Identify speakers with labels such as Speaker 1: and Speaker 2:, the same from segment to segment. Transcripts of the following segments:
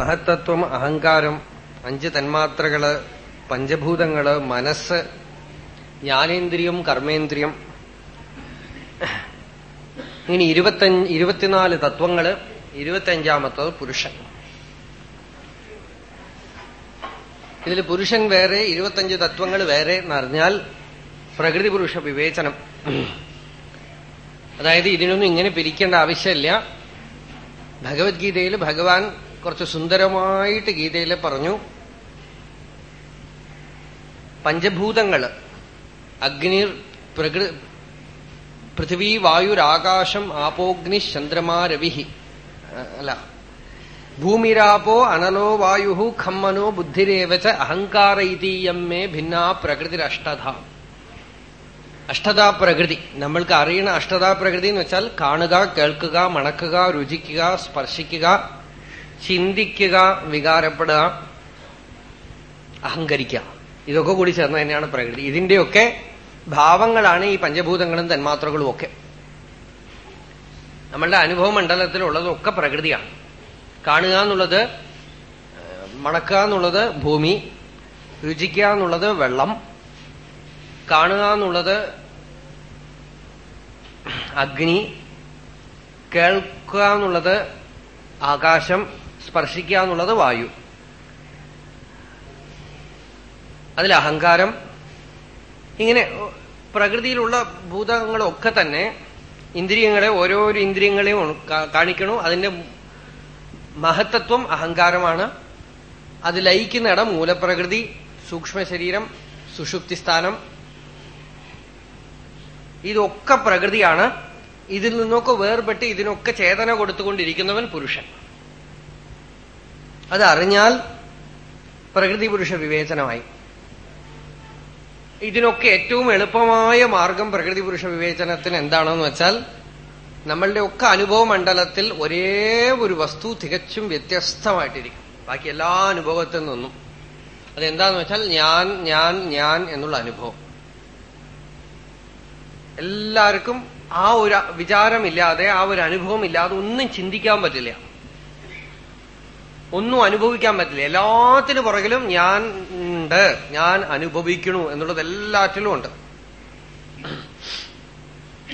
Speaker 1: മഹത്തത്വം അഹങ്കാരം അഞ്ച് തന്മാത്രകൾ പഞ്ചഭൂതങ്ങൾ മനസ്സ് ജ്ഞാനേന്ദ്രിയം കർമ്മേന്ദ്രിയം. ഇനി ഇരുപത്തഞ്ച് ഇരുപത്തിനാല് തത്വങ്ങൾ ഇരുപത്തിയഞ്ചാമത്തത് പുരുഷൻ. ഇതിൽ പുരുഷൻ വേറെ ഇരുപത്തഞ്ച് തത്വങ്ങൾ വേറെ എന്നറിഞ്ഞാൽ പ്രകൃതി പുരുഷ വിവേചനം. അതായത് ഇതിനൊന്നും ഇങ്ങനെ പിരിക്കേണ്ട ആവശ്യമില്ല. ഭഗവത്ഗീതയിൽ ഭഗവാൻ കുറച്ച് സുന്ദരമായിട്ട് ഗീതയിൽ പറഞ്ഞു. പഞ്ചഭൂതങ്ങൾ അഗ്നിർ പ്രകൃ പൃഥിവി വായുരാകാശം ആപോഗ്നി ചന്ദ്രമാ രവി അല്ല. ഭൂമിരാപോ അനലോ വായു ഖമ്മനോ ബുദ്ധിരേവച്ച അഹങ്കാര ഇതീയം മേ ഭിന്ന പ്രകൃതിരഷ്ടധ അഷ്ടതാ പ്രകൃതി. നമ്മൾക്ക് അറിയണ അഷ്ടതാ പ്രകൃതി എന്ന് വെച്ചാൽ കാണുക കേൾക്കുക മണക്കുക രുചിക്കുക സ്പർശിക്കുക ചിന്തിക്കുക വികാരപ്പെടുക അഹങ്കരിക്കുക. ഇതൊക്കെ കൂടി ചേർന്ന് തന്നെയാണ് പ്രകൃതി. ഇതിന്റെയൊക്കെ ഭാവങ്ങളാണ് ഈ പഞ്ചഭൂതങ്ങളും തന്മാത്രകളും ഒക്കെ. നമ്മളുടെ അനുഭവ മണ്ഡലത്തിലുള്ളതൊക്കെ പ്രകൃതിയാണ്. കാണുക എന്നുള്ളത് മണക്കുക എന്നുള്ളത് ഭൂമി രുചിക്കുക എന്നുള്ളത് വെള്ളം കാണുക എന്നുള്ളത് അഗ്നി കേൾക്കുക എന്നുള്ളത് ആകാശം സ്പർശിക്കുക എന്നുള്ളത് വായു. അതിൽ അഹങ്കാരം ഇങ്ങനെ പ്രകൃതിയിലുള്ള ഭൂതങ്ങളൊക്കെ തന്നെ ഇന്ദ്രിയങ്ങളെ ഓരോരോ ഇന്ദ്രിയങ്ങളെയും കാണിക്കണു. അതിന്റെ മഹത്തത്വം അഹങ്കാരമാണ്. അത് ലയിക്കുന്ന ഇടം മൂലപ്രകൃതി സൂക്ഷ്മ ശരീരം സുഷുപ്തി സ്ഥാനം. ഇതൊക്കെ പ്രകൃതിയാണ്. ഇതിൽ നിന്നൊക്കെ വേർപെട്ട് ഇതിനൊക്കെ ചേതന കൊടുത്തുകൊണ്ടിരിക്കുന്നവൻ പുരുഷൻ. അത് അറിഞ്ഞാൽ പ്രകൃതി പുരുഷ വിവേചനമായി. ഇതിനൊക്കെ ഏറ്റവും എളുപ്പമായ മാർഗം പ്രകൃതി പുരുഷ വിവേചനത്തിന് എന്താണെന്ന് വെച്ചാൽ നമ്മളുടെ ഒക്കെ അനുഭവ മണ്ഡലത്തിൽ ഒരേ ഒരു വസ്തു തികച്ചും വ്യത്യസ്തമായിട്ടിരിക്കും. ബാക്കി എല്ലാ അനുഭവത്തിൽ നിന്നും. അതെന്താന്ന് വെച്ചാൽ ഞാൻ ഞാൻ ഞാൻ എന്നുള്ള അനുഭവം. എല്ലാവർക്കും ആ ഒരു വിചാരമില്ലാതെ ആ ഒരു അനുഭവം ഇല്ലാതെ ഒന്നും ചിന്തിക്കാൻ പറ്റില്ല. ഒന്നും അനുഭവിക്കാൻ പറ്റില്ല. എല്ലാത്തിനു പുറകിലും ഞാൻ ഉണ്ട്. ഞാൻ അനുഭവിക്കണു എന്നുള്ളത് എല്ലാറ്റിലും ഉണ്ട്.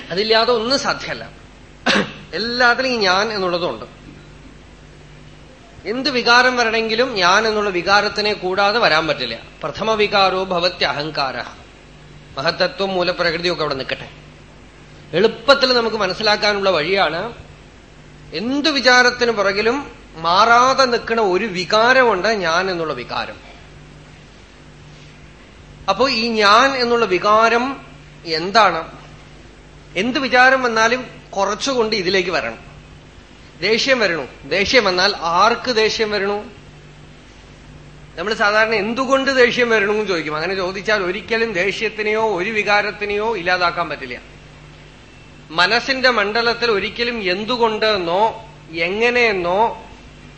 Speaker 1: അതില്ലാതെ ഒന്നും സാധ്യമല്ല. എല്ലാത്തിലും ഞാൻ എന്നുള്ളതുണ്ട് എന്ത് വികാരം വരണമെങ്കിലും ഞാൻ എന്നുള്ള വികാരത്തിനെ കൂടാതെ വരാൻ പറ്റില്ല. പ്രഥമ വികാരോ ഭവത്യ അഹങ്കാര. മഹത്തത്വം മൂലപ്രകൃതിയൊക്കെ അവിടെ നിൽക്കട്ടെ. എളുപ്പത്തിൽ നമുക്ക് മനസ്സിലാക്കാനുള്ള വഴിയാണ് എന്തു വിചാരത്തിന് പുറകിലും മാറാതെ നിൽക്കുന്ന ഒരു വികാരമുണ്ട് ഞാൻ എന്നുള്ള വികാരം. അപ്പോ ഈ ഞാൻ എന്നുള്ള വികാരം എന്താണ്? എന്ത് വിചാരം വന്നാലും കുറച്ചുകൊണ്ട് ഇതിലേക്ക് വരണം. ദേഷ്യം വരണു. ദേഷ്യം വന്നാൽ ആർക്ക് ദേഷ്യം വരണു? നമ്മൾ സാധാരണ എന്തുകൊണ്ട് ദേഷ്യം വരണു എന്ന് ചോദിക്കും. അങ്ങനെ ചോദിച്ചാൽ ഒരിക്കലും ദേഷ്യത്തിനെയോ ഒരു വികാരത്തിനെയോ ഇല്ലാതാക്കാൻ പറ്റില്ല. മനസ്സിന്റെ മണ്ഡലത്തിൽ ഒരിക്കലും എന്തുകൊണ്ടെന്നോ എങ്ങനെയെന്നോ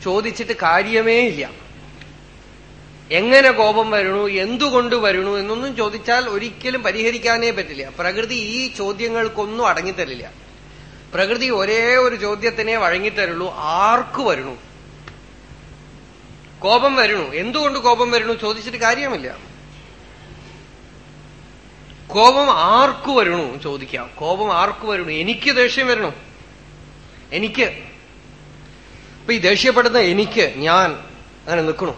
Speaker 1: ചോദിച്ചിട്ട് കാര്യമേ ഇല്ല. എങ്ങനെ കോപം വരണു എന്തുകൊണ്ട് വരണു എന്നൊന്നും ചോദിച്ചാൽ ഒരിക്കലും പരിഹരിക്കാനേ പറ്റില്ല. പ്രകൃതി ഈ ചോദ്യങ്ങൾക്കൊന്നും അടങ്ങിത്തരില്ല. പ്രകൃതി ഒരേ ഒരു ചോദ്യത്തിനെ വഴങ്ങിത്തരുള്ളൂ ആർക്ക് വരണു? കോപം വരണു. എന്തുകൊണ്ട് കോപം വരണു ചോദിച്ചിട്ട് കാര്യമില്ല. കോപം ആർക്കു വരണു ചോദിക്കാം. കോപം ആർക്കു വരണു? എനിക്ക് ദേഷ്യം വരണു. എനിക്ക് ഇപ്പൊ ഈ ദേഷ്യപ്പെടുന്ന എനിക്ക് ഞാൻ അങ്ങനെ നിൽക്കണു.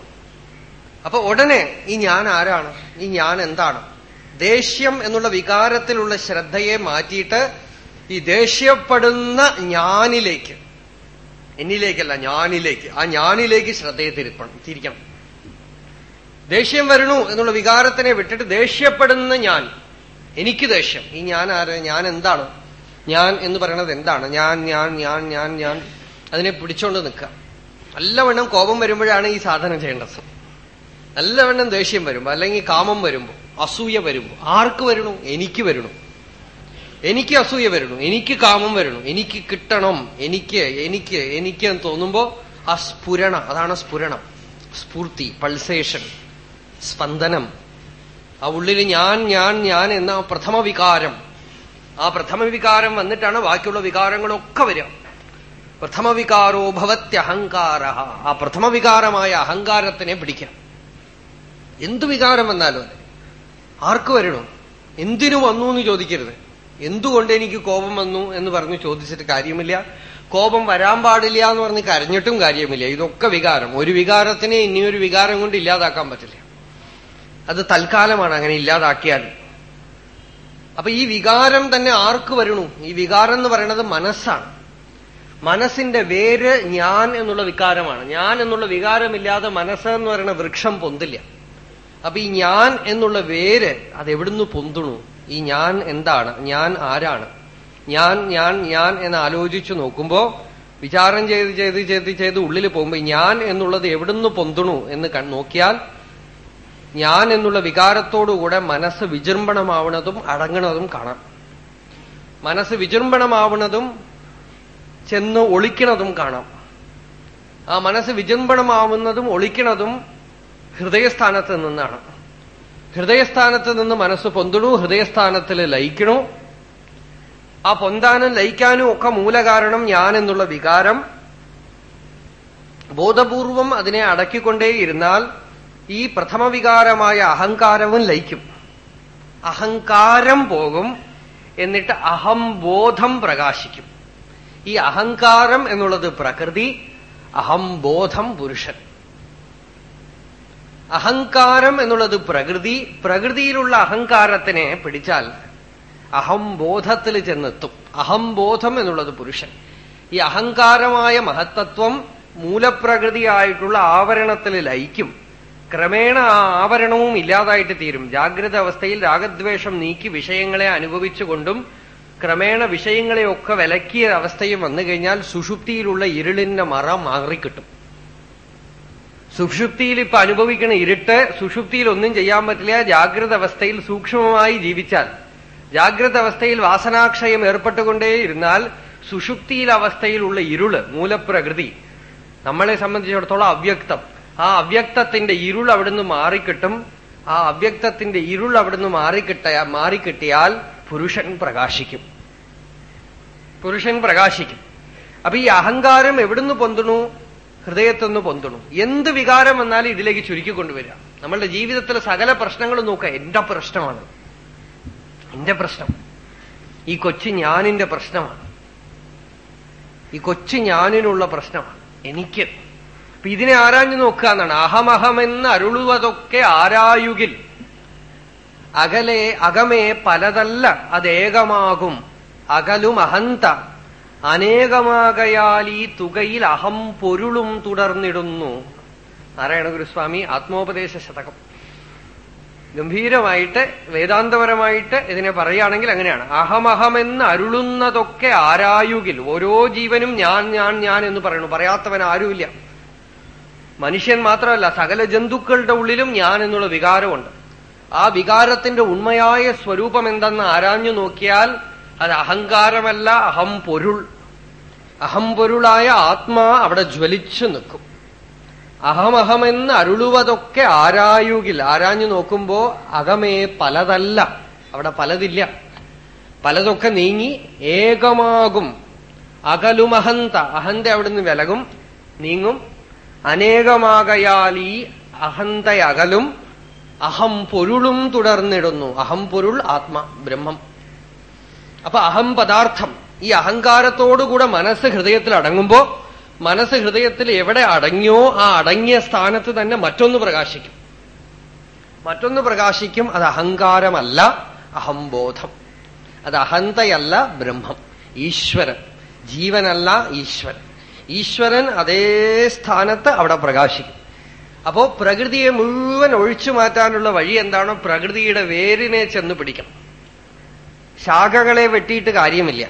Speaker 1: അപ്പൊ ഉടനെ ഈ ഞാൻ ആരാണ്? ഈ ഞാൻ എന്താണ്? ദേഷ്യം എന്നുള്ള വികാരത്തിലുള്ള ശ്രദ്ധയെ മാറ്റിയിട്ട് ഈ ദേഷ്യപ്പെടുന്ന ഞാനിലേക്ക് എന്നിലേക്കല്ല ഞാനിലേക്ക് ആ ഞാനിലേക്ക് ശ്രദ്ധയെ തിരുപ്പണം തിരിക്കണം. ദേഷ്യം വരണു എന്നുള്ള വികാരത്തിനെ വിട്ടിട്ട് ദേഷ്യപ്പെടുന്ന ഞാൻ എനിക്ക് ദേഷ്യം. ഈ ഞാൻ ആര്? ഞാൻ എന്താണ്? ഞാൻ എന്ന് പറയണത് എന്താണ്? ഞാൻ ഞാൻ ഞാൻ ഞാൻ ഞാൻ. അതിനെ പിടിച്ചോണ്ട് നിൽക്കുക. നല്ലവണ്ണം കോപം വരുമ്പോഴാണ് ഈ സാധനം ചെയ്യേണ്ടത്. നല്ലവണ്ണം ദേഷ്യം വരുമ്പോ അല്ലെങ്കിൽ കാമം വരുമ്പോ അസൂയ വരുമ്പോ ആർക്ക് വരണു? എനിക്ക് വരണു. എനിക്ക് അസൂയ വരണു. എനിക്ക് കാമം വരണു. എനിക്ക് കിട്ടണം. എനിക്ക് എനിക്ക് എനിക്ക് എന്ന് തോന്നുമ്പോ ആ സ്ഫുരണ അതാണ് സ്ഫുരണം. സ്ഫൂർത്തി പൾസേഷൻ സ്പന്ദനം. ആ ഉള്ളിൽ ഞാൻ ഞാൻ ഞാൻ എന്ന പ്രഥമ വികാരം. ആ പ്രഥമ വികാരം വന്നിട്ടാണ് ബാക്കിയുള്ള വികാരങ്ങളൊക്കെ വരിക. പ്രഥമവികാരോ ഭവത്യഹങ്കാര ആ പ്രഥമവികാരമായ അഹങ്കാരത്തിനെ പിടിക്കാം. എന്തു വികാരം വന്നാലും ആർക്ക് വരണോ? എന്തിനു വന്നു എന്ന് ചോദിക്കരുത്. എന്തുകൊണ്ട് എനിക്ക് കോപം വന്നു എന്ന് പറഞ്ഞ് ചോദിച്ചിട്ട് കാര്യമില്ല. കോപം വരാൻ പാടില്ല എന്ന് പറഞ്ഞ് കരഞ്ഞിട്ടും കാര്യമില്ല. ഇതൊക്കെ വികാരം. ഒരു വികാരത്തിനെ ഇനിയൊരു വികാരം കൊണ്ട് ഇല്ലാതാക്കാൻ പറ്റില്ല. അത് തൽക്കാലമാണ് അങ്ങനെ ഇല്ലാതാക്കിയാൽ. അപ്പൊ ഈ വികാരം തന്നെ ആർക്ക് വരണു? ഈ വികാരം എന്ന് പറയുന്നത് മനസ്സാണ്. മനസ്സിന്റെ വേര് ഞാൻ എന്നുള്ള വികാരമാണ്. ഞാൻ എന്നുള്ള വികാരമില്ലാതെ മനസ്സ് എന്ന് പറയുന്ന വൃക്ഷം പൊന്തില്ല. അപ്പൊ ഈ ഞാൻ എന്നുള്ള വേര് അതെവിടുന്ന് പൊന്തുണു? ഈ ഞാൻ എന്താണ്? ഞാൻ ആരാണ്? ഞാൻ ഞാൻ ഞാൻ എന്ന് ആലോചിച്ചു നോക്കുമ്പോ വിചാരം ചെയ്ത് ചെയ്ത് ചെയ്ത് ചെയ്ത് ഉള്ളിൽ പോകുമ്പോ ഞാൻ എന്നുള്ളത് എവിടുന്ന് പൊന്തുണു എന്ന് നോക്കിയാൽ ഞാൻ എന്നുള്ള വികാരത്തോടുകൂടെ മനസ്സ് വിജൃംഭണമാവുന്നതും അടങ്ങണതും കാണാം. മനസ്സ് വിജൃംഭണമാവുന്നതും ചെന്ന് ഒളിക്കണതും കാണാം. ആ മനസ്സ് വിജൃംഭണമാവുന്നതും ഒളിക്കണതും ഹൃദയസ്ഥാനത്ത് നിന്നാണ്. ഹൃദയസ്ഥാനത്ത് നിന്ന് മനസ്സ് പൊന്തണു ഹൃദയസ്ഥാനത്തിൽ ലയിക്കണു. ആ പൊന്താനും ലയിക്കാനും ഒക്കെ മൂലകാരണം ഞാൻ എന്നുള്ള വികാരം ബോധപൂർവം അതിനെ അടക്കിക്കൊണ്ടേയിരുന്നാൽ ഈ പ്രഥമ വികാരമായ അഹങ്കാരവും ലയിക്കും. അഹങ്കാരം പോകും എന്നിട്ട് അഹംബോധം പ്രകാശിക്കും. ഈ അഹങ്കാരം എന്നുള്ളത് പ്രകൃതി അഹംബോധം പുരുഷൻ. അഹങ്കാരം എന്നുള്ളത് പ്രകൃതി പ്രകൃതിയിലുള്ള അഹങ്കാരത്തിനെ പിടിച്ചാൽ അഹംബോധത്തിൽ ചെന്നെത്തും. അഹംബോധം എന്നുള്ളത് പുരുഷൻ. ഈ അഹങ്കാരമായ മഹത്തത്വം മൂലപ്രകൃതിയായിട്ടുള്ള ആവരണത്തിൽ ലയിക്കും. ക്രമേണ ആ ആവരണവും ഇല്ലാതായിട്ട് തീരും. ജാഗ്രത അവസ്ഥയിൽ രാഗദ്വേഷം നീക്കി വിഷയങ്ങളെ അനുഭവിച്ചുകൊണ്ടും ക്രമേണ വിഷയങ്ങളെയൊക്കെ വിലക്കിയ അവസ്ഥയും വന്നു കഴിഞ്ഞാൽ സുഷുപ്തിയിലുള്ള ഇരുളിന്റെ മറ മാറിക്കിട്ടും. സുഷുപ്തിയിൽ ഇപ്പൊ അനുഭവിക്കുന്ന ഇരുട്ട് സുഷുപ്തിയിൽ ഒന്നും ചെയ്യാൻ പറ്റില്ല. ജാഗ്രത അവസ്ഥയിൽ സൂക്ഷ്മമായി ജീവിച്ചാൽ ജാഗ്രത അവസ്ഥയിൽ വാസനാക്ഷയം ഏർപ്പെട്ടുകൊണ്ടേയിരുന്നാൽ സുഷുപ്തിയിൽ അവസ്ഥയിലുള്ള ഇരുൾ മൂലപ്രകൃതി നമ്മളെ സംബന്ധിച്ചിടത്തോളം അവ്യക്തം. ആ അവ്യക്തത്തിന്റെ ഇരുൾ അവിടുന്ന് മാറിക്കിട്ടും. ആ അവ്യക്തത്തിന്റെ ഇരുൾ അവിടുന്ന് മാറിക്കിട്ട മാറിക്കിട്ടിയാൽ പുരുഷൻ പ്രകാശിക്കും. പുരുഷൻ പ്രകാശിക്കും. അപ്പൊ ഈ അഹങ്കാരം എവിടുന്ന് പൊന്തണു? ഹൃദയത്തുനിന്ന് പൊന്തണു. എന്ത് വികാരം വന്നാലും ഇതിലേക്ക് ചുരുക്കിക്കൊണ്ടുവരിക നമ്മളുടെ ജീവിതത്തിലെ സകല പ്രശ്നങ്ങളും നോക്കുക. എന്റെ പ്രശ്നമാണ്. എന്റെ പ്രശ്നം. ഈ കൊച്ചു ഞാനിന്റെ പ്രശ്നമാണ്. ഈ കൊച്ചു ഞാനിനുള്ള പ്രശ്നമാണ്. എനിക്ക്. അപ്പൊ ഇതിനെ ആരാഞ്ഞു നോക്കുക എന്നാണ്. അഹമഹമെന്ന് അരുളുവതൊക്കെ ആരായുകിൽ. അകലെ അകമേ പലതല്ല അതേകമാകും. അകലും അഹന്ത. അനേകമാകയാൽ ഈ തുകയിൽ അഹം പൊരുളും തുടർന്നിടുന്നു. നാരായണ ഗുരുസ്വാമി ആത്മോപദേശ ശതകം. ഗംഭീരമായിട്ട് വേദാന്തപരമായിട്ട് ഇതിനെ പറയുകയാണെങ്കിൽ അങ്ങനെയാണ്. അഹമഹമെന്ന് അരുളുന്നതൊക്കെ ആരായുകിൽ. ഓരോ ജീവനും ഞാൻ ഞാൻ ഞാൻ എന്ന് പറയുന്നു. പറയാത്തവൻ ആരുമില്ല. മനുഷ്യൻ മാത്രമല്ല സകല ജന്തുക്കളുടെ ഉള്ളിലും ഞാൻ എന്നുള്ള വികാരമുണ്ട്. ആ വികാരത്തിന്റെ ഉണ്മയായ സ്വരൂപം എന്തെന്ന് ആരാഞ്ഞു നോക്കിയാൽ അത് അഹങ്കാരമല്ല അഹം പൊരുൾ. അഹം പൊരുളായ ആത്മാ അവിടെ ജ്വലിച്ചു നിൽക്കും. അഹമഹമെന്ന് അരുളുവതൊക്കെ ആരായുകിൽ. ആരാഞ്ഞു നോക്കുമ്പോ അകമേ പലതല്ല. അവിടെ പലതില്ല. പലതൊക്കെ നീങ്ങി ഏകമാകും. അകലുമഹന്ത അഹന്ത അവിടുന്ന് വിലകും നീങ്ങും. അനേകമാകയാൽ ഈ അഹന്തയകലും അഹം പൊരുളും തുടർന്നിടുന്നു. അഹം പൊരുൾ ആത്മ ബ്രഹ്മം. അപ്പൊ അഹം പദാർത്ഥം. ഈ അഹങ്കാരത്തോടുകൂടെ മനസ്സ് ഹൃദയത്തിൽ അടങ്ങുമ്പോ മനസ്സ് ഹൃദയത്തിൽ എവിടെ അടങ്ങിയോ ആ അടങ്ങിയ സ്ഥാനത്ത് തന്നെ മറ്റൊന്ന് പ്രകാശിക്കും. മറ്റൊന്ന് പ്രകാശിക്കും അത് അഹങ്കാരമല്ല അഹംബോധം അത് അഹന്തയല്ല ബ്രഹ്മം. ഈശ്വരൻ. ജീവനല്ല ഈശ്വരൻ. ഈശ്വരൻ അതേ സ്ഥാനത്ത് അവിടെ പ്രകാശിക്കും. അപ്പോ പ്രകൃതിയെ മുഴുവൻ ഒഴിച്ചു മാറ്റാനുള്ള വഴി എന്താണോ പ്രകൃതിയുടെ വേരിനെ ചെന്ന് പിടിക്കണം. ശാഖകളെ വെട്ടിയിട്ട് കാര്യമില്ല.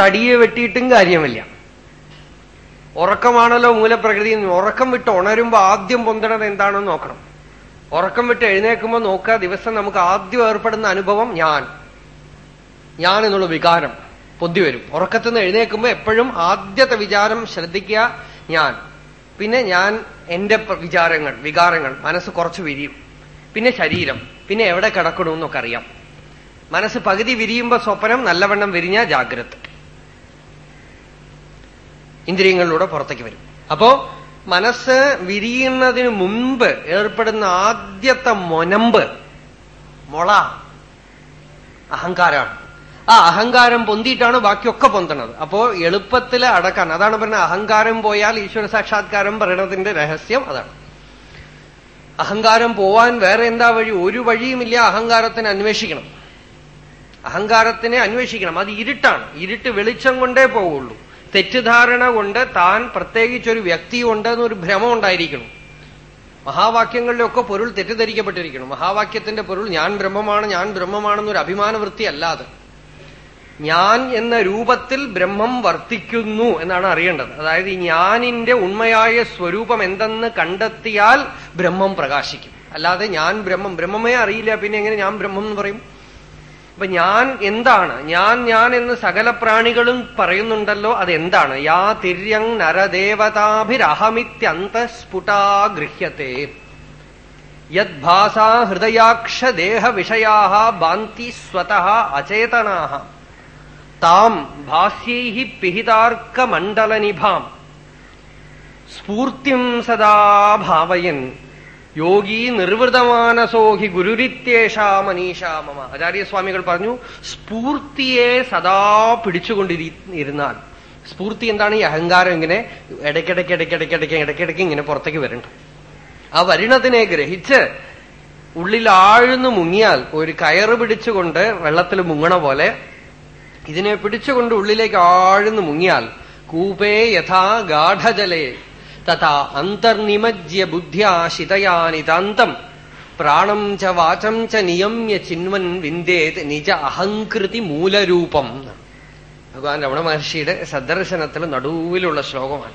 Speaker 1: തടിയെ വെട്ടിയിട്ടും കാര്യമില്ല. ഉറക്കമാണല്ലോ മൂലപ്രകൃതി. ഉറക്കം വിട്ട് ഉണരുമ്പോ ആദ്യം പൊന്തണത് എന്താണോ നോക്കണം. ഉറക്കം വിട്ട് എഴുന്നേക്കുമ്പോ നോക്കുക ദിവസം നമുക്ക് ആദ്യം ഏർപ്പെടുന്ന അനുഭവം ഞാൻ. ഞാൻ എന്നുള്ള വികാരം പൊന്തി വരും. ഉറക്കത്തിൽ നിന്ന് എപ്പോഴും ആദ്യത്തെ വിചാരം ശ്രദ്ധിക്കുക ഞാൻ. പിന്നെ ഞാൻ എന്റെ വിചാരങ്ങൾ വികാരങ്ങൾ മനസ്സ് കുറച്ച് വിരിയും. പിന്നെ ശരീരം പിന്നെ എവിടെ കിടക്കണമെന്നൊക്കെ അറിയാം. മനസ്സ് പകുതി വിരിയുമ്പോ സ്വപ്നം നല്ലവണ്ണം വിരിഞ്ഞ ജാഗ്രത. ഇന്ദ്രിയങ്ങളിലൂടെ പുറത്തേക്ക് വരും. അപ്പോ മനസ്സ് വിരിയുന്നതിന് മുമ്പ് ഏർപ്പെടുന്ന ആദ്യത്തെ മൊനമ്പ് മൊള അഹങ്കാരമാണ് ആ അഹങ്കാരം പൊന്തിയിട്ടാണ് ബാക്കിയൊക്കെ പൊന്തണത്. അപ്പോ എളുപ്പത്തിൽ അടക്കാൻ അതാണ് പറഞ്ഞത് അഹങ്കാരം പോയാൽ ഈശ്വര സാക്ഷാത്കാരം പറയണതിന്റെ രഹസ്യം അതാണ്. അഹങ്കാരം പോവാൻ വേറെ എന്താ വഴി? ഒരു വഴിയുമില്ല അഹങ്കാരത്തിന് അന്വേഷിക്കണം. അഹങ്കാരത്തിനെ അന്വേഷിക്കണം. അത് ഇരുട്ടാണ്. ഇരുട്ട് വെളിച്ചം കൊണ്ടേ പോവുള്ളൂ. തെറ്റിദ്ധാരണ കൊണ്ട് താൻ പ്രത്യേകിച്ചൊരു വ്യക്തി ഉണ്ടെന്നൊരു ഭ്രമം ഉണ്ടായിരിക്കണം. മഹാവാക്യങ്ങളിലൊക്കെ പൊരുൾ തെറ്റിദ്ധരിക്കപ്പെട്ടിരിക്കണം. മഹാവാക്യത്തിന്റെ പൊരുൾ ഞാൻ ബ്രഹ്മമാണ് ഞാൻ ബ്രഹ്മമാണെന്നൊരു അഭിമാന വൃത്തി അല്ലാതെ ഞാൻ എന്ന രൂപത്തിൽ ബ്രഹ്മം വർത്തിക്കുന്നു എന്നാണ് അറിയേണ്ടത്. അതായത് ഞാനിന്റെ ഉണ്മയായ സ്വരൂപം എന്തെന്ന് കണ്ടെത്തിയാൽ ബ്രഹ്മം പ്രകാശിക്കും. അല്ലാതെ ഞാൻ ബ്രഹ്മം ബ്രഹ്മമേ അറിയില്ല പിന്നെ എങ്ങനെ ഞാൻ ബ്രഹ്മം എന്ന് പറയും? അപ്പൊ ഞാൻ എന്താണ്? ഞാൻ ഞാൻ എന്ന് സകല പ്രാണികളും പറയുന്നുണ്ടല്ലോ അതെന്താണ്? യാ തിര്യങ് നരദേവതാഭിരഹമിത്യന്തസ്ഫുടാ ഗൃഹ്യത്തെ. യദ്ഭാസാ ഹൃദയാക്ഷ ദേഹ വിഷയാ ബാന്തി സ്വതഹ അചേതനാ താം ഭാസ്യൈ പിഹിതാർക്കമണ്ഡലനിഭാം. സ്ഫൂർത്തിം സദാ ഭാവയൻ. യോഗി നിർവൃതമാനസോഹി ഗുരുരിത്യേഷാ മനീഷാ മമ ആചാര്യസ്വാമികൾ പറഞ്ഞു സ്ഫൂർത്തിയെ സദാ പിടിച്ചുകൊണ്ടിരുന്നാൽ. സ്ഫൂർത്തി എന്താണ് ഈ അഹങ്കാരം ഇങ്ങനെ ഇടയ്ക്കിടയ്ക്ക് ഇടയ്ക്കിടയ്ക്കിടയ്ക്ക് ഇടയ്ക്കിടയ്ക്ക് ഇങ്ങനെ പുറത്തേക്ക് വരണ്ട? ആ വരുണത്തിനെ ഗ്രഹിച്ച് ഉള്ളിൽ ആഴ്ന്നു മുങ്ങിയാൽ ഒരു കയറ് പിടിച്ചുകൊണ്ട് വെള്ളത്തിൽ മുങ്ങണ പോലെ ഇതിനെ പിടിച്ചുകൊണ്ട് ഉള്ളിലേക്ക് ആഴ്ന്നു മുങ്ങിയാൽ കൂപേ യഥാ ഗാഠജലേ. തഥാ അന്തർനിമജ്യ ബുദ്ധ്യാ ശിതയാനിതാന്തം പ്രാണം ച വാചം ച നിയമ്യ ചിന്വൻ വിന്ദേത് നിജ അഹങ്കൃതി മൂലരൂപം. ഭഗവാൻ രമണ മഹർഷിയുടെ സദർശനത്തിൽ നടുവിലുള്ള ശ്ലോകമാണ്.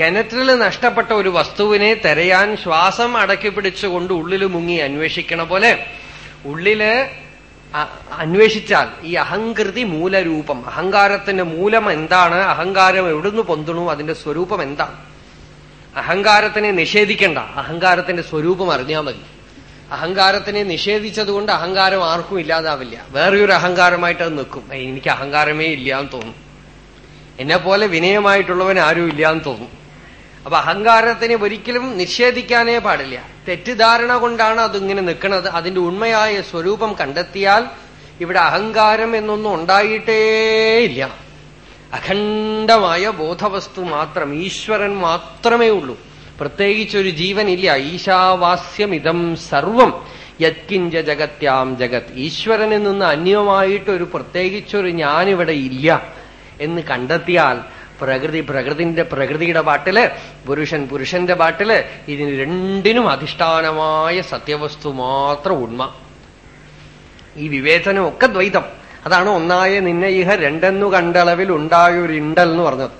Speaker 1: കിണറ്റിൽ നഷ്ടപ്പെട്ട ഒരു വസ്തുവിനെ തെരയാൻ ശ്വാസം അടക്കി പിടിച്ചുകൊണ്ട് ഉള്ളിൽ മുങ്ങി അന്വേഷിക്കണ പോലെ ഉള്ളിൽ അന്വേഷിച്ചാൽ ഈ അഹങ്കൃതി മൂലരൂപം അഹങ്കാരത്തിന്റെ മൂലം എന്താണ് അഹങ്കാരം എവിടുന്ന് പൊന്തണു അതിന്റെ സ്വരൂപം എന്താണ് അഹങ്കാരത്തിനെ നിഷേധിക്കണ്ട അഹങ്കാരത്തിന്റെ സ്വരൂപം അറിഞ്ഞാൽ മതി. അഹങ്കാരത്തിനെ നിഷേധിച്ചതുകൊണ്ട് അഹങ്കാരം ആർക്കും ഇല്ലാതാവില്ല. വേറെയൊരു അഹങ്കാരമായിട്ട് അത് നിൽക്കും. എനിക്ക് അഹങ്കാരമേ ഇല്ല എന്ന് തോന്നും. എന്നെ പോലെ വിനയമായിട്ടുള്ളവൻ ആരും ഇല്ല എന്ന് തോന്നും. അപ്പൊ അഹങ്കാരത്തിനെ ഒരിക്കലും നിഷേധിക്കാനേ പാടില്ല. തെറ്റിദ്ധാരണ കൊണ്ടാണ് അതിങ്ങനെ നിൽക്കുന്നത്. അതിന്റെ ഉണ്മയായ സ്വരൂപം കണ്ടെത്തിയാൽ ഇവിടെ അഹങ്കാരം എന്നൊന്നും ഉണ്ടായിട്ടേയില്ല. അഖണ്ഡമായ ബോധവസ്തു മാത്രം ഈശ്വരൻ മാത്രമേ ഉള്ളൂ. പ്രത്യേകിച്ചൊരു ജീവനില്ല. ഈശാവാസ്യമിതം സർവം. യത്കിഞ്ച ജഗത്യാം ജഗത്. ഈശ്വരനിൽ നിന്ന് അന്യമായിട്ടൊരു പ്രത്യേകിച്ചൊരു ഞാനിവിടെ ഇല്ല എന്ന് കണ്ടെത്തിയാൽ പ്രകൃതി പ്രകൃതിന്റെ പ്രകൃതിയുടെ പാട്ടിൽ പുരുഷൻ പുരുഷന്റെ പാട്ടിൽ ഇതിന് രണ്ടിനും അധിഷ്ഠാനമായ സത്യവസ്തു മാത്രം ഉണ്മ. ഈ വിവേചനമൊക്കെ ദ്വൈതം. അതാണ് ഒന്നായ നിന്നെ ഇഹ രണ്ടെന്നു കണ്ടളവിൽ ഉണ്ടായ ഒരു ഇണ്ടൽ എന്ന് പറഞ്ഞത്.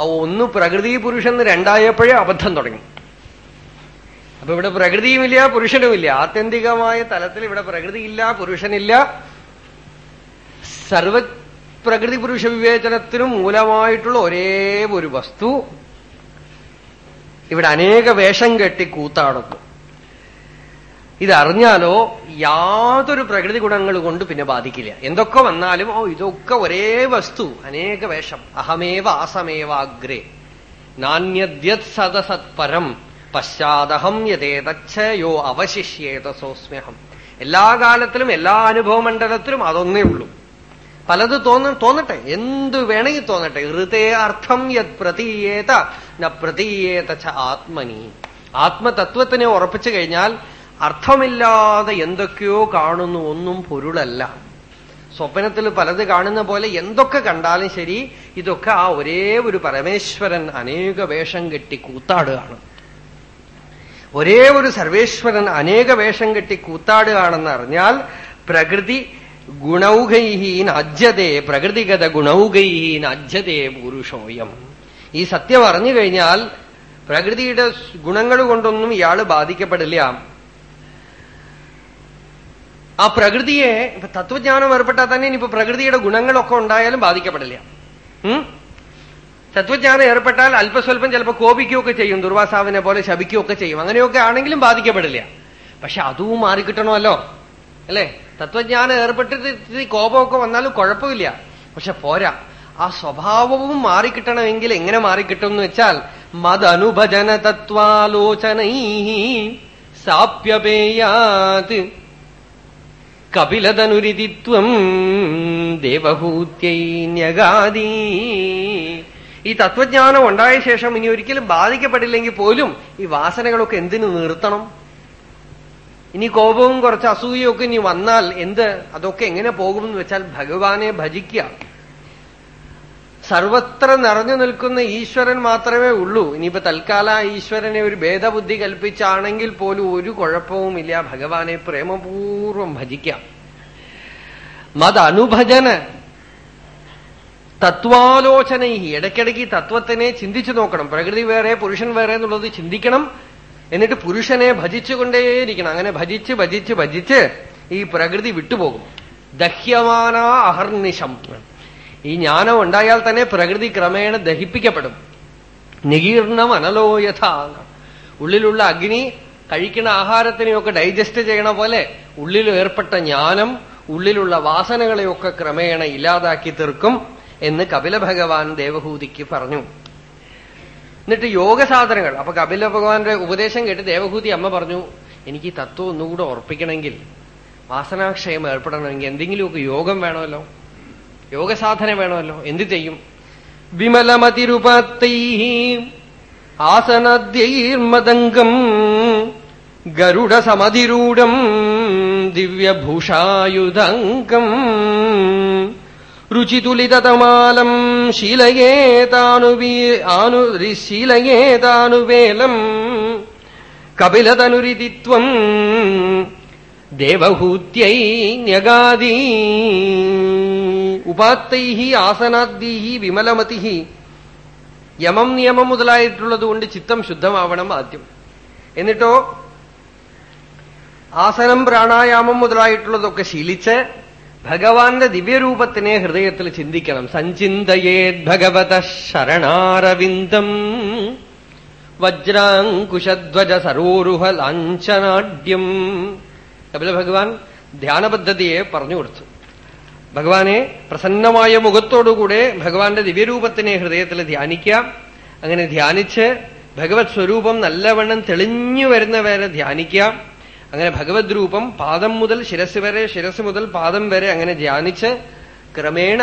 Speaker 1: ആ ഒന്ന് പ്രകൃതി പുരുഷൻ രണ്ടായപ്പോഴേ അബദ്ധം തുടങ്ങി. അപ്പൊ ഇവിടെ പ്രകൃതിയുമില്ല പുരുഷനുമില്ല. ആത്യന്തികമായ തലത്തിൽ ഇവിടെ പ്രകൃതിയില്ല പുരുഷനില്ല. സർവ പ്രകൃതി പുരുഷ വിവേചനത്തിനും മൂലമായിട്ടുള്ള ഒരേ ഒരു വസ്തു. ഇവിടെ അനേക വേഷം കെട്ടി കൂത്താടുന്നു. ഇതറിഞ്ഞാലോ യാതൊരു പ്രകൃതി ഗുണങ്ങൾ കൊണ്ട് പിന്നെ ബാധിക്കില്ല. എന്തൊക്കെ വന്നാലും ഓ ഇതൊക്കെ ഒരേ വസ്തു അനേക വേഷം. അഹമേവ ആസമേവാഗ്രേ. നാണ്യദ്യത് സദസത്പരം പശ്ചാദഹം യഥേതച്ഛ യോ അവശിഷ്യേത സോസ്മ്യഹം എല്ലാ കാലത്തിലും എല്ലാ അനുഭവ മണ്ഡലത്തിലും അതൊന്നേ ഉള്ളൂ. പലത് തോന്ന തോന്നട്ടെ. എന്ത് വേണമെങ്കിൽ തോന്നട്ടെ. ഹൃദയ അർത്ഥം യത് പ്രതീയേത ന പ്രതീയേത ച ആത്മനി. ആത്മതത്വത്തിനെ ഉറപ്പിച്ചു കഴിഞ്ഞാൽ അർത്ഥമില്ലാതെ എന്തൊക്കെയോ കാണുന്നു. ഒന്നും പൊരുളല്ല. സ്വപ്നത്തിൽ പലത് കാണുന്ന പോലെ എന്തൊക്കെ കണ്ടാലും ശരി ഇതൊക്കെ ആ ഒരേ ഒരു പരമേശ്വരൻ അനേക വേഷം കെട്ടി കൂത്താടുകയാണ്. ഒരേ ഒരു സർവേശ്വരൻ അനേക വേഷം കെട്ടി കൂത്താടുകയാണെന്ന് അറിഞ്ഞാൽ പ്രകൃതി ഗുണൗകൈഹീൻ അജ്യതേ പ്രകൃതിഗത ഗുണൗകൈഹീൻ അജ്യതേ പുരുഷോയം. ഈ സത്യം അറിഞ്ഞു കഴിഞ്ഞാൽ പ്രകൃതിയുടെ ഗുണങ്ങൾ കൊണ്ടൊന്നും ഇയാൾ ബാധിക്കപ്പെടില്ല. ആ പ്രകൃതിയെ ഇപ്പൊ തത്വജ്ഞാനം ഏർപ്പെട്ടാൽ തന്നെ ഇനിയിപ്പോ പ്രകൃതിയുടെ ഗുണങ്ങളൊക്കെ ഉണ്ടായാലും ബാധിക്കപ്പെടില്ല. തത്വജ്ഞാനം ഏർപ്പെട്ടാൽ അല്പസ്വല്പം ചിലപ്പോൾ കോപിക്കുകയൊക്കെ ചെയ്യും ദുർവാസാവിനെ പോലെ ശപിക്കുകയൊക്കെ ചെയ്യും. അങ്ങനെയൊക്കെ ആണെങ്കിലും ബാധിക്കപ്പെടില്ല. പക്ഷെ അതും മാറിക്കിട്ടണമല്ലോ. അല്ലേ? തത്വജ്ഞാനം ഏർപ്പെട്ടിട്ട് കോപമൊക്കെ വന്നാലും കുഴപ്പമില്ല. പക്ഷെ പോരാ. ആ സ്വഭാവവും മാറിക്കിട്ടണമെങ്കിൽ എങ്ങനെ മാറിക്കിട്ടും എന്ന് വെച്ചാൽ മതനുഭജന തത്വാലോചനൈ സാപ്യപേയാത് കപിലതനുരിതിത്വം ദേവഭൂത്യൈന്യഗാദി ഈ തത്വജ്ഞാനം ഉണ്ടായ ശേഷം ഇനി ഒരിക്കലും ബാധിക്കപ്പെടില്ലെങ്കിൽ പോലും ഈ വാസനകളൊക്കെ എന്തിനു നിർത്തണം? ഇനി കോപവും കുറച്ച് അസൂയൊക്കെ ഇനി വന്നാൽ എന്ത്? അതൊക്കെ എങ്ങനെ പോകുമെന്ന് വെച്ചാൽ ഭഗവാനെ ഭജിക്കുക. സർവത്ര നിറഞ്ഞു നിൽക്കുന്ന ഈശ്വരൻ മാത്രമേ ഉള്ളൂ. ഇനിയിപ്പോ തൽക്കാല ഈശ്വരനെ ഒരു ഭേദബുദ്ധി കൽപ്പിച്ചാണെങ്കിൽ പോലും ഒരു കുഴപ്പവുമില്ല. ഭഗവാനെ പ്രേമപൂർവം ഭജിക്കാം മതനുഭജന തത്വാലോചന. ഇടയ്ക്കിടയ്ക്ക് തത്വത്തിനെ ചിന്തിച്ചു നോക്കണം. പ്രകൃതി വേറെ പുരുഷൻ വേറെ എന്നുള്ളത് ചിന്തിക്കണം. എന്നിട്ട് പുരുഷനെ ഭജിച്ചുകൊണ്ടേയിരിക്കണം അങ്ങനെ ഭജിച്ച് ഭജിച്ച് ഭജിച്ച് ഈ പ്രകൃതി വിട്ടുപോകും. ദഹ്യമാന അഹർനിശം. ഈ ജ്ഞാനം ഉണ്ടായാൽ തന്നെ പ്രകൃതി ക്രമേണ ദഹിപ്പിക്കപ്പെടും. നികീർണം അനലോയഥ ഉള്ളിലുള്ള അഗ്നി കഴിക്കുന്ന ആഹാരത്തിനെയൊക്കെ ഡൈജസ്റ്റ് ചെയ്യണ പോലെ ഉള്ളിൽ ഏർപ്പെട്ട ജ്ഞാനം ഉള്ളിലുള്ള വാസനകളെയൊക്കെ ക്രമേണ ഇല്ലാതാക്കി തീർക്കും എന്ന് കപില ഭഗവാൻ ദേവഹൂതിക്ക് പറഞ്ഞു. എന്നിട്ട് യോഗ സാധനങ്ങൾ അപ്പൊ കപില ഭഗവാന്റെ ഉപദേശം കേട്ട് ദേവഹൂതി അമ്മ പറഞ്ഞു എനിക്ക് ഈ തത്വം ഒന്നുകൂടെ ഉറപ്പിക്കണമെങ്കിൽ വാസനാക്ഷയം ഏർപ്പെടണമെങ്കിൽ എന്തെങ്കിലുമൊക്കെ യോഗം വേണമല്ലോ. യോഗ യോഗസാധന വേണമല്ലോ. എന്ത് ചെയ്യും? വിമലമതിരുപത്തൈ ആസനദ്യൈർമദംഗം ഗരുഡസമതിരൂഢം ദിവ്യഭൂഷായുധംഗം രുചിതുലിതമാലം ശീലയേതാനുവീ ആനു ശീലയേതാനുവേലം കപിലതനുരിതിത്വം ദേവഹൂത്യൈ ന്യഗാദീ. ഉപാത്തൈ ആസനാദ്യൈ വിമലമതി യമം നിയമം മുതലായിട്ടുള്ളത് കൊണ്ട് ചിത്തം ശുദ്ധമാവണം ആദ്യം. എന്നിട്ടോ ആസനം പ്രാണായാമം മുതലായിട്ടുള്ളതൊക്കെ ശീലിച്ച് ഭഗവാന്റെ ദിവ്യരൂപത്തിനെ ഹൃദയത്തിൽ ചിന്തിക്കണം. സഞ്ചിന്തയേത് ഭഗവത ശരണാരവിന്ദം. വജ്രാങ്കുശധ്വജ സരോരുഹ ലാഞ്ചനാഢ്യം. കപില ഭഗവാൻ ധ്യാനപദ്ധതിയെ പറഞ്ഞു കൊടുത്തു. ഭഗവാനെ പ്രസന്നമായ മുഖത്തോടുകൂടെ ഭഗവാന്റെ ദിവ്യരൂപത്തിനെ ഹൃദയത്തിൽ ധ്യാനിക്കാം. അങ്ങനെ ധ്യാനിച്ച് ഭഗവത് സ്വരൂപം നല്ലവണ്ണം തെളിഞ്ഞു വരുന്നവരെ ധ്യാനിക്കാം. അങ്ങനെ ഭഗവത് രൂപം പാദം മുതൽ ശിരസ് വരെ ശിരസ് മുതൽ പാദം വരെ അങ്ങനെ ധ്യാനിച്ച് ക്രമേണ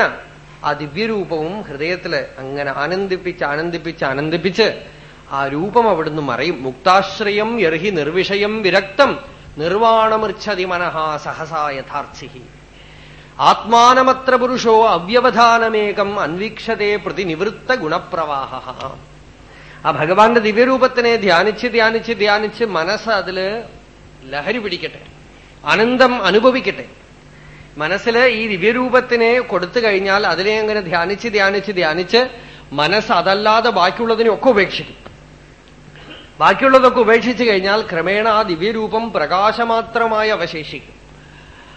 Speaker 1: ആ ദിവ്യരൂപവും ഹൃദയത്തിൽ അങ്ങനെ ആനന്ദിപ്പിച്ച് ആനന്ദിപ്പിച്ച് ആനന്ദിപ്പിച്ച് ആ രൂപം അവിടുന്ന് മറയും. മുക്താശ്രയം എർഹി നിർവിഷയം വിരക്തം നിർവാണമൃച്ഛതി മനഃ സഹസാ യഥാർത്ഥി ആത്മാനമത്ര പുരുഷോ അവ്യവധാനമേകം അന്വീക്ഷതേ പ്രതി നിവൃത്ത ഗുണപ്രവാഹ ആ ഭഗവാന്റെ ദിവ്യരൂപത്തിനെ ധ്യാനിച്ച് ധ്യാനിച്ച് ധ്യാനിച്ച് മനസ്സ് അതിൽ ലഹരി പിടിക്കട്ടെ. ആനന്ദം അനുഭവിക്കട്ടെ. മനസ്സിൽ ഈ ദിവ്യരൂപത്തിനെ കൊടുത്തു കഴിഞ്ഞാൽ അതിനെ അങ്ങനെ ധ്യാനിച്ച് ധ്യാനിച്ച് ധ്യാനിച്ച് മനസ്സ് അതല്ലാതെ ബാക്കിയുള്ളതിനെയൊക്കെ ഉപേക്ഷിക്കും. ബാക്കിയുള്ളതൊക്കെ ഉപേക്ഷിച്ചു കഴിഞ്ഞാൽ ക്രമേണ ആ ദിവ്യരൂപം പ്രകാശമാത്രമായി അവശേഷിക്കും.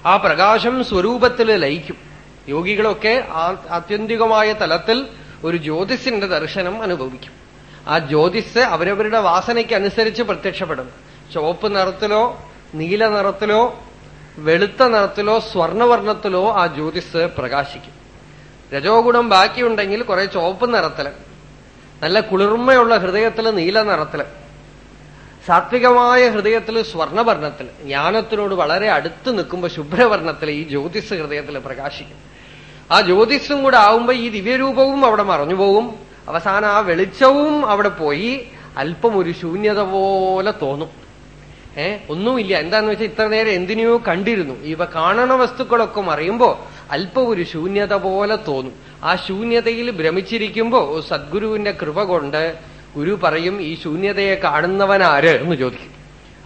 Speaker 1: ആ പ്രകാശം സ്വരൂപത്തിൽ ലയിക്കും. യോഗികളൊക്കെ ആത്യന്തികമായ തലത്തിൽ ഒരു ജ്യോതിസിന്റെ ദർശനം അനുഭവിക്കും. ആ ജ്യോതിസ് അവരവരുടെ വാസനയ്ക്കനുസരിച്ച് പ്രത്യക്ഷപ്പെടുന്നു പ്രത്യക്ഷപ്പെടും. ചുവപ്പ് നിറത്തിലോ നീല നിറത്തിലോ വെളുത്ത നിറത്തിലോ സ്വർണവർണത്തിലോ ആ ജ്യോതിസ് പ്രകാശിക്കും. രജോഗുണം ബാക്കിയുണ്ടെങ്കിൽ കുറെ ചുവപ്പ് നിറത്തിൽ നല്ല കുളിർമയുള്ള ഹൃദയത്തിൽ നീല നിറത്തിൽ സാത്വികമായ ഹൃദയത്തിൽ സ്വർണവർണത്തിൽ ജ്ഞാനത്തിനോട് വളരെ അടുത്ത് നിൽക്കുമ്പോൾ ശുഭ്രവർണത്തിൽ ഈ ജ്യോതിസ് ഹൃദയത്തിൽ പ്രകാശിക്കും. ആ ജ്യോതിസും കൂടെ ആവുമ്പോൾ ഈ ദിവ്യരൂപവും അവിടെ മറഞ്ഞുപോകും അവസാനം ആ വെളിച്ചവും അവിടെ പോയി അല്പം ഒരു ശൂന്യത പോലെ തോന്നും. ഏ? ഒന്നുമില്ല. എന്താന്ന് വെച്ചാൽ ഇത്ര നേരം എന്തിനെയോ കണ്ടിരുന്നു. ഇവ കാണണ വസ്തുക്കളൊക്കെ അറിയുമ്പോ അല്പം ഒരു ശൂന്യത പോലെ തോന്നും. ആ ശൂന്യതയിൽ ഭ്രമിച്ചിരിക്കുമ്പോ സദ്ഗുരുവിന്റെ കൃപ കൊണ്ട് ഗുരു പറയും ഈ ശൂന്യതയെ കാണുന്നവൻ ആര്? എന്ന് ചോദിക്കും.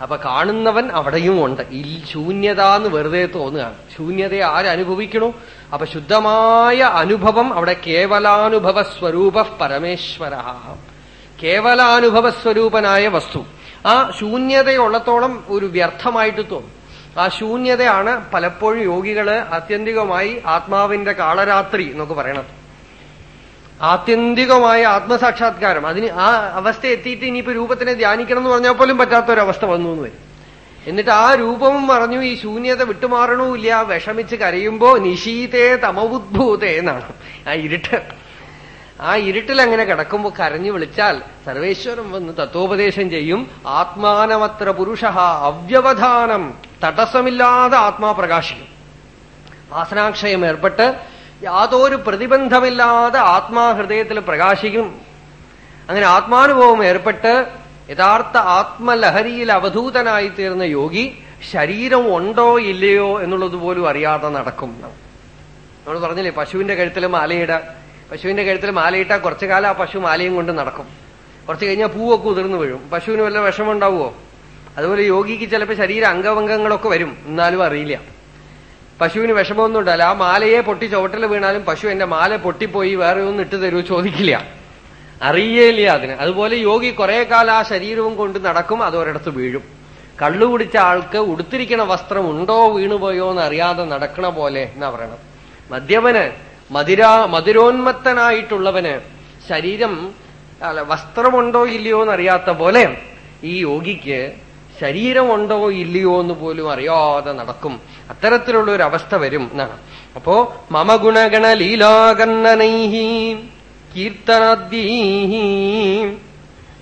Speaker 1: അപ്പൊ കാണുന്നവൻ അവിടെയും ഉണ്ട്. ഈ ശൂന്യത എന്ന് വെറുതെ തോന്നുകയാണ്. ശൂന്യതയെ ആരനുഭവിക്കണു അപ്പൊ ശുദ്ധമായ അനുഭവം അവിടെ കേവലാനുഭവ സ്വരൂപ പരമേശ്വര കേവലാനുഭവ സ്വരൂപനായ വസ്തു. ആ ശൂന്യതയുള്ളത്തോളം ഒരു വ്യർത്ഥമായിട്ട് തോന്നും. ആ ശൂന്യതയാണ് പലപ്പോഴും യോഗികൾ ആത്യന്തികമായി ആത്മാവിന്റെ കാളരാത്രി എന്നൊക്കെ പറയണത്. ആത്യന്തികമായ ആത്മസാക്ഷാത്കാരം. അതിന് ആ അവസ്ഥ എത്തിയിട്ട് ഇനിയിപ്പോ രൂപത്തിനെ ധ്യാനിക്കണം എന്ന് പറഞ്ഞാൽ പോലും പറ്റാത്തൊരവസ്ഥ വന്നു എന്ന് വരും. എന്നിട്ട് ആ രൂപവും പറഞ്ഞു ഈ ശൂന്യത വിട്ടുമാറണമില്ല വിഷമിച്ച് കരയുമ്പോ നിശീതേ തമവുദ്ഭൂതേ എന്നാണ് ആ ഇരുട്ട്. ആ ഇരുട്ടിൽ അങ്ങനെ കിടക്കുമ്പോൾ കരഞ്ഞു വിളിച്ചാൽ സർവേശ്വരൻ വന്ന് തത്വോപദേശം ചെയ്യും. ആത്മാനമത്ര പുരുഷ അവ്യവധാനം. തടസ്സമില്ലാതെ ആത്മാ പ്രകാശിക്കും. വാസനാക്ഷയം ഏർപ്പെട്ട് യാതൊരു പ്രതിബന്ധമില്ലാതെ ആത്മാ ഹൃദയത്തിൽ പ്രകാശിക്കും. അങ്ങനെ ആത്മാനുഭവം ഏർപ്പെട്ട് യഥാർത്ഥ ആത്മലഹരിയിൽ അവധൂതനായി തീർന്ന യോഗി ശരീരം ഉണ്ടോ ഇല്ലയോ എന്നുള്ളത് പോലും അറിയാതെ നടക്കും. നമ്മൾ പറഞ്ഞില്ലേ പശുവിന്റെ കഴുത്തിൽ മാലയിട പശുവിന്റെ കഴുത്തിൽ മാലയിട്ടാൽ കുറച്ചു കാലം ആ പശു മാലയും കൊണ്ട് നടക്കും. കുറച്ചു കഴിഞ്ഞാൽ പൂവൊക്കെ ഉതിർന്നു വീഴും. പശുവിന് വല്ല വിഷമമുണ്ടാവുമോ അതുപോലെ യോഗിക്ക് ചിലപ്പോൾ ശരീര അംഗഭംഗങ്ങളൊക്കെ വരും. എന്നാലും അറിയില്ല. പശുവിന് വിഷമമൊന്നും ഉണ്ടാവില്ല. ആ മാലയെ പൊട്ടി ചുവട്ടിൽ വീണാലും പശു എന്റെ മാല പൊട്ടിപ്പോയി വേറെ ഒന്നും ഇട്ട് തരുമോ ചോദിക്കില്ല. അറിയേയില്ല അതിന്. അതുപോലെ യോഗി കുറെ കാലം ആ ശരീരവും കൊണ്ട് നടക്കും അത് ഒരിടത്ത് വീഴും. കള്ളു കുടിച്ച ആൾക്ക് ഉടുത്തിരിക്കണ വസ്ത്രം ഉണ്ടോ വീണുപോയോ എന്ന് അറിയാതെ നടക്കണ പോലെ എന്നാ പറയണം. മദ്യപന് മധുര മധുരോന്മത്തനായിട്ടുള്ളവന് ശരീരം വസ്ത്രമുണ്ടോ ഇല്ലയോ എന്നറിയാത്ത പോലെ ഈ യോഗിക്ക് ശരീരമുണ്ടോ ഇല്ലയോ എന്ന് പോലും അറിയാതെ നടക്കും. അത്തരത്തിലുള്ള ഒരു അവസ്ഥ വരും എന്നാണ്. അപ്പോ മമ ഗുണഗണ കീർത്തനാദ്യീ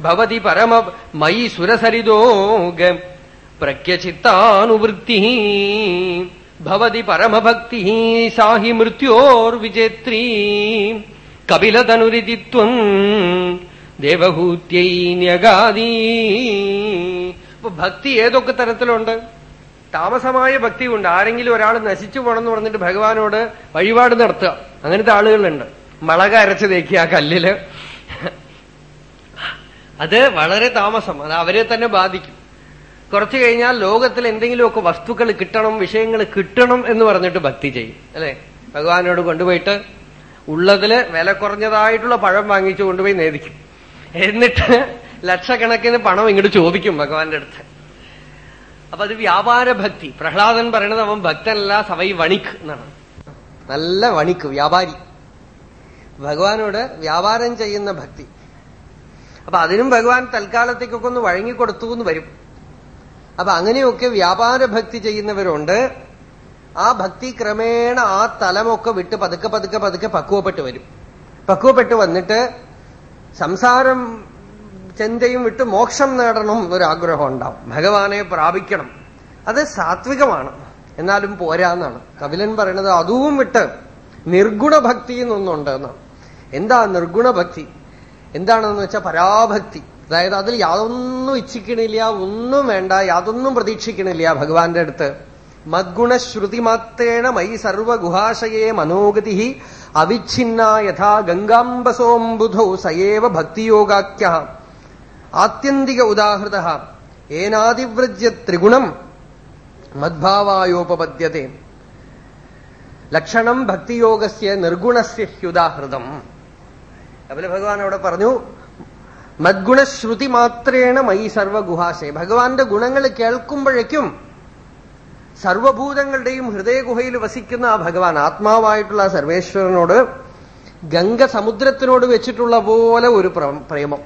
Speaker 1: ഭവതി പരമ മയി സുരസരിതോഗ പ്രജ്ഞചിത്താനുവൃത്തി ഭവതി പരമഭക്തി സാഹി മൃത്യോർവിജേത്രീ കപിലതനുരിതിത്വം ദേവഹൂത്യൈ ന്യഗാദീ അപ്പൊ ഭക്തി ഏതൊക്കെ തരത്തിലുണ്ട്? താമസമായ ഭക്തി ഉണ്ട് ആരെങ്കിലും ഒരാൾ നശിച്ചു പോണെന്ന് പറഞ്ഞിട്ട് ഭഗവാനോട് വഴിപാട് നടത്തുക. അങ്ങനത്തെ ആളുകളുണ്ട്. മുളക് അരച്ച് തേക്കുക ആ കല്ലിൽ. അത് വളരെ താമസം. അത് അവരെ തന്നെ ബാധിക്കും. കുറച്ചു കഴിഞ്ഞാൽ ലോകത്തിൽ എന്തെങ്കിലുമൊക്കെ വസ്തുക്കൾ കിട്ടണം വിഷയങ്ങൾ കിട്ടണം എന്ന് പറഞ്ഞിട്ട് ഭക്തി ചെയ്യും അല്ലെ? ഭഗവാനോട് കൊണ്ടുപോയിട്ട് ഉള്ളതിൽ വില കുറഞ്ഞതായിട്ടുള്ള പഴം വാങ്ങിച്ചു കൊണ്ടുപോയി നേദിക്കും. എന്നിട്ട് ലക്ഷക്കണക്കിന് പണം ഇങ്ങോട്ട് ചോദിക്കും ഭഗവാന്റെ അടുത്ത്. അപ്പൊ അത് വ്യാപാര ഭക്തി. പ്രഹ്ലാദൻ പറയണത് അവൻ ഭക്തനല്ല സവൈ വണിക്ക് എന്നാണ്. നല്ല വണിക്ക് വ്യാപാരി. ഭഗവാനോട് വ്യാപാരം ചെയ്യുന്ന ഭക്തി. അപ്പൊ അതിനും ഭഗവാൻ തൽക്കാലത്തേക്കൊക്കെ ഒന്ന് വഴങ്ങിക്കൊടുത്തു എന്ന് വരും. അപ്പൊ അങ്ങനെയൊക്കെ വ്യാപാര ഭക്തി ചെയ്യുന്നവരുണ്ട്. ആ ഭക്തി ക്രമേണ ആ തലമൊക്കെ വിട്ട് പതുക്കെ പതുക്കെ പതുക്കെ പക്വപ്പെട്ട് വരും. പക്വപ്പെട്ട് വന്നിട്ട് സംസാരം ചിന്തയും വിട്ട് മോക്ഷം നേടണം എന്നൊരാഗ്രഹം ഉണ്ടാവും. ഭഗവാനെ പ്രാപിക്കണം. അത് സാത്വികമാണ്. എന്നാലും പോരാന്നാണ്. കപിലൻ പറയണത് അതും വിട്ട് നിർഗുണ ഭക്തി എന്നൊന്നുണ്ട് എന്നാണ്. എന്താ നിർഗുണ ഭക്തി എന്താണെന്ന് വെച്ചാൽ പരാഭക്തി. അതായത് അതിൽ യാതൊന്നും ഇച്ഛിക്കണില്ല ഒന്നും വേണ്ട യാതൊന്നും പ്രതീക്ഷിക്കണില്ല ഭഗവാന്റെ അടുത്ത്. മദ്ഗുണശ്രുതി മാത്രേണ മൈ സർവഗുഹാശയേ മനോഗതി അവിഛിന്ന യഥാ ഗംഗാംബസോംബുധൗ സയേവ ഭക്തിയോഗാഖ്യ. ആത്യന്തിക ഉദാഹൃത ഏനാതിവ്രജ്യ ത്രിഗുണം മദ്ഭാവായോപപദ്യത്തെ ലക്ഷണം ഭക്തിയോഗസ്യ നിർഗുണസ്യ ഹ്യുദാഹൃതം. അതുപോലെ ഭഗവാൻ അവിടെ പറഞ്ഞു മദ്ഗുണശ്രുതി മാത്രേണ മൈ സർവഗുഹാശയ ഭഗവാന്റെ ഗുണങ്ങൾ കേൾക്കുമ്പോഴേക്കും സർവഭൂതങ്ങളുടെയും ഹൃദയഗുഹയിൽ വസിക്കുന്ന ആ ഭഗവാൻ ആത്മാവായിട്ടുള്ള സർവേശ്വരനോട് ഗംഗ സമുദ്രത്തിനോട് വെച്ചിട്ടുള്ള പോലെ ഒരു പ്രേമം.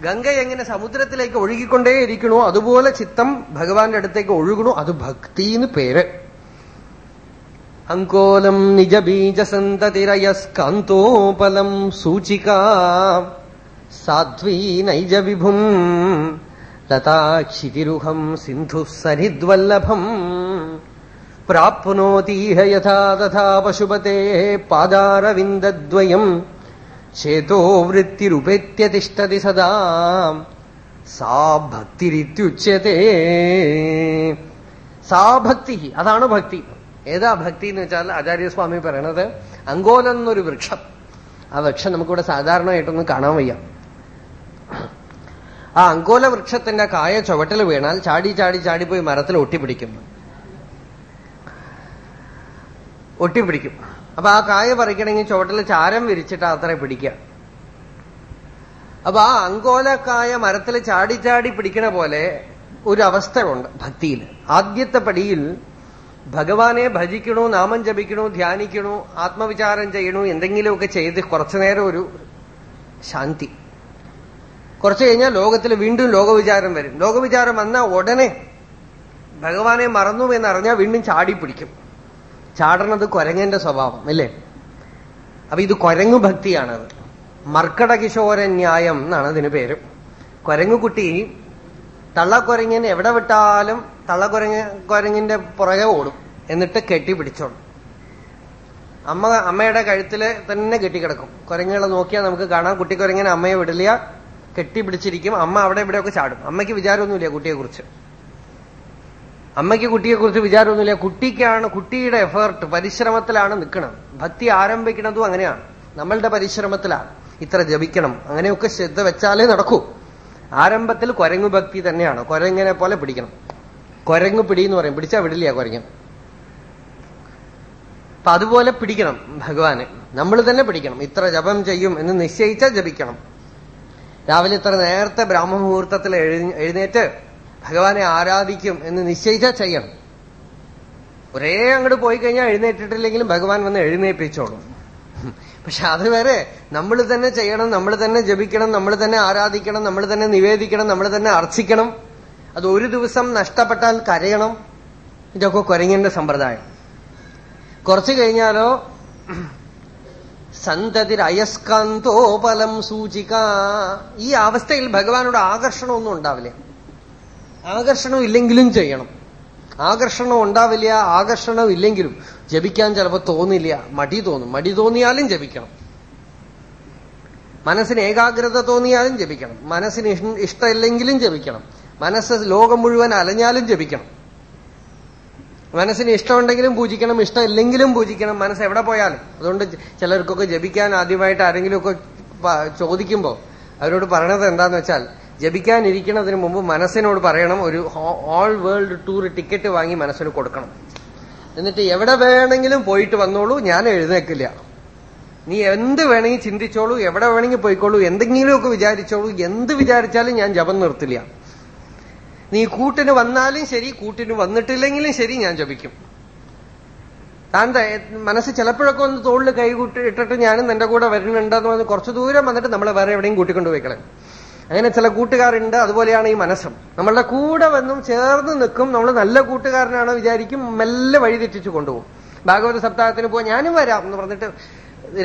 Speaker 1: ഗംഗ എങ്ങനെ സമുദ്രത്തിലേക്ക് ഒഴുകിക്കൊണ്ടേ ഇരിക്കണോ അതുപോലെ ചിത്തം ഭഗവാന്റെ അടുത്തേക്ക് ഒഴുകണോ അത് ഭക്തി എന്ന് പേര്. അങ്കോലം നിജബീജസന്തതിരയസ്കാന്തോപലം സൂചിക സാധ്വീ നൈജ വിഭും ലതാക്ഷിതിരുഹം സിന്ധു സരിദ്വല്ലഭം പ്രാപ്നോതീഹ യഥാ തഥാ പശുപതേ പാദാരവിന്ദദ്വയം ചേതോ വൃത്തിരുപേത്യതിഷ്ഠതി സദാ സാ ഭക്തിരിത്യുച്യത്തെ സാ ഭക്തി അതാണ് ഭക്തി. ഏതാ ഭക്തി എന്ന് വെച്ചാൽ ആചാര്യസ്വാമി പറയണത് അങ്കോലെന്നൊരു വൃക്ഷം. ആ വൃക്ഷം നമുക്കിവിടെ സാധാരണയായിട്ടൊന്നും കാണാൻ വയ്യ. ആ അങ്കോല വൃക്ഷത്തിന്റെ കായ ചുവട്ടിൽ വീണാൽ ചാടി ചാടി ചാടി പോയി മരത്തിൽ ഒട്ടിപ്പിടിക്കും. ഒട്ടിപ്പിടിക്കും. അപ്പൊ ആ കായ പറിക്കണമെങ്കിൽ ചുവട്ടിൽ ചാരം വിരിച്ചിട്ട് അത്ര പിടിക്കുക. അപ്പൊ ആ അങ്കോലക്കായ മരത്തിൽ ചാടി ചാടി പിടിക്കണ പോലെ ഒരു അവസ്ഥയുണ്ട് ഭക്തിയിൽ. ആദ്യത്തെ പടിയിൽ ഭഗവാനെ ഭജിക്കണു നാമം ജപിക്കണു ധ്യാനിക്കണു ആത്മവിചാരം ചെയ്യണു എന്തെങ്കിലുമൊക്കെ ചെയ്ത് കുറച്ചു നേരം ഒരു ശാന്തി. കുറച്ചു കഴിഞ്ഞാൽ ലോകത്തിൽ വീണ്ടും ലോകവിചാരം വരും. ലോകവിചാരം വന്നാൽ ഉടനെ ഭഗവാനെ മറന്നു എന്നറിഞ്ഞാൽ വീണ്ടും ചാടി പിടിക്കും. ചാടണത് കുരങ്ങന്റെ സ്വഭാവം അല്ലേ? അപ്പൊ ഇത് കൊരങ്ങു ഭക്തിയാണത്. മർക്കടകിശോര ന്യായം എന്നാണ് അതിന് പേര്. കൊരങ്ങുകുട്ടി തള്ളക്കൊരങ്ങിന് എവിടെ വിട്ടാലും തള്ളക്കൊരങ്ങ കുരങ്ങിന്റെ പുറകെ ഓടും. എന്നിട്ട് കെട്ടി പിടിച്ചോളും അമ്മ അമ്മയുടെ കഴുത്തിൽ തന്നെ കെട്ടിക്കിടക്കും. കുരങ്ങുകളെ നോക്കിയാൽ നമുക്ക് കാണാം. കുട്ടിക്കുരങ്ങനെ അമ്മയെ വിടില്ല. കെട്ടിപ്പിടിച്ചിരിക്കും. അമ്മ അവിടെ ഇവിടെയൊക്കെ ചാടും. അമ്മയ്ക്ക് വിചാരമൊന്നുമില്ല കുട്ടിയെക്കുറിച്ച്. അമ്മയ്ക്ക് കുട്ടിയെക്കുറിച്ച് വിചാരമൊന്നുമില്ല. കുട്ടിക്കാണ് കുട്ടിയുടെ എഫേർട്ട് പരിശ്രമത്തിലാണ് നിൽക്കണം. ഭക്തി ആരംഭിക്കുന്നതും അങ്ങനെയാണ്. നമ്മളുടെ പരിശ്രമത്തിലാണ്. ഇത്ര ജപിക്കണം. അങ്ങനെയൊക്കെ ശ്രദ്ധ വെച്ചാലേ നടക്കൂ. ആരംഭത്തിൽ കുരങ്ങു ഭക്തി തന്നെയാണ്. കുരങ്ങനെ പോലെ പിടിക്കണം. കുരങ്ങു പിടി എന്ന് പറയും. പിടിച്ചാൽ വിടില്ല കുരങ്ങൻ അപ്പൊ അതുപോലെ പിടിക്കണം ഭഗവാനെ. നമ്മൾ തന്നെ പിടിക്കണം. ഇത്ര ജപം ചെയ്യും എന്ന് നിശ്ചയിച്ചാൽ ജപിക്കണം. രാവിലെ ഇത്ര നേരത്തെ ബ്രാഹ്മമുഹൂർത്തത്തിൽ എഴുന്നേറ്റ് ഭഗവാനെ ആരാധിക്കും എന്ന് നിശ്ചയിച്ച ചെയ്യണം. ഒരേ അങ്ങോട്ട് പോയി കഴിഞ്ഞാൽ എഴുന്നേറ്റിട്ടില്ലെങ്കിലും ഭഗവാൻ വന്ന് എഴുന്നേൽപ്പിച്ചോളും പക്ഷെ അതുവരെ നമ്മൾ തന്നെ ചെയ്യണം നമ്മൾ തന്നെ ജപിക്കണം നമ്മൾ തന്നെ ആരാധിക്കണം നമ്മൾ തന്നെ നിവേദിക്കണം നമ്മൾ തന്നെ അർച്ചിക്കണം. അത് ഒരു ദിവസം നഷ്ടപ്പെട്ടാൽ കരയണം. ഇതൊക്കെ കുരങ്ങിന്റെ സമ്പ്രദായം. കുറച്ചു കഴിഞ്ഞാലോ സന്തതിരയസ്കാന്തോപലം സൂചിക. ഈ അവസ്ഥയിൽ ഭഗവാനോട് ആകർഷണമൊന്നും ഉണ്ടാവില്ല. ആകർഷണം ഇല്ലെങ്കിലും ചെയ്യണം. ആകർഷണം ഉണ്ടാവില്ല ആകർഷണം ഇല്ലെങ്കിലും ജപിക്കാൻ ചിലപ്പോൾ തോന്നില്ല. മടി തോന്നും. മടി തോന്നിയാലും ജപിക്കണം. മനസ്സിന് ഏകാഗ്രത തോന്നിയാലും ജപിക്കണം. മനസ്സിന് ഇഷ്ടമില്ലെങ്കിലും ജപിക്കണം. മനസ്സ് ലോകം മുഴുവൻ അലഞ്ഞാലും ജപിക്കണം. മനസ്സിന് ഇഷ്ടമുണ്ടെങ്കിലും പൂജിക്കണം ഇഷ്ടമില്ലെങ്കിലും പൂജിക്കണം. മനസ്സ് എവിടെ പോയാലും. അതുകൊണ്ട് ചിലർക്കൊക്കെ ജപിക്കാൻ ആദ്യമായിട്ട് ആരെങ്കിലുമൊക്കെ ചോദിക്കുമ്പോൾ അവരോട് പറയണത് എന്താന്ന് വെച്ചാൽ ജപിക്കാനിരിക്കുന്നതിന് മുമ്പ് മനസ്സിനോട് പറയണം. ഒരു ഓൾ വേൾഡ് ടൂർ ടിക്കറ്റ് വാങ്ങി മനസ്സിന് കൊടുക്കണം. എന്നിട്ട് എവിടെ വേണമെങ്കിലും പോയിട്ട് വന്നോളൂ. ഞാൻ എഴുന്നേക്കില്ല. നീ എന്ത് വേണമെങ്കിൽ ചിന്തിച്ചോളൂ. എവിടെ വേണമെങ്കിൽ പോയിക്കോളൂ. എന്തെങ്കിലുമൊക്കെ വിചാരിച്ചോളൂ. എന്ത് വിചാരിച്ചാലും ഞാൻ ജപം നിർത്തില്ല. നീ കൂട്ടിന് വന്നാലും ശരി കൂട്ടിന് വന്നിട്ടില്ലെങ്കിലും ശരി ഞാൻ ജപിക്കും. താൻ മനസ്സ് ചിലപ്പോഴൊക്കെ ഒന്ന് തോളിൽ കൈ ഇട്ടിട്ട് ഞാനും നിന്റെ കൂടെ വരുന്നുണ്ടെന്ന് പറഞ്ഞ് കുറച്ചു ദൂരം വന്നിട്ട് നമ്മളെ വേറെ എവിടെയും കൂട്ടിക്കൊണ്ടു പോയിക്കളെ അങ്ങനെ ചില കൂട്ടുകാരുണ്ട് അതുപോലെയാണ് ഈ മനസ്സും. നമ്മളുടെ കൂടെ വന്നും ചേർന്ന് നിൽക്കും നമ്മൾ നല്ല കൂട്ടുകാരനാണോ വിചാരിക്കും മെല്ലെ വഴി തെറ്റിച്ചു കൊണ്ടുപോകും. ഭാഗവത സപ്താഹത്തിന് പോയി ഞാനും വരാം എന്ന് പറഞ്ഞിട്ട്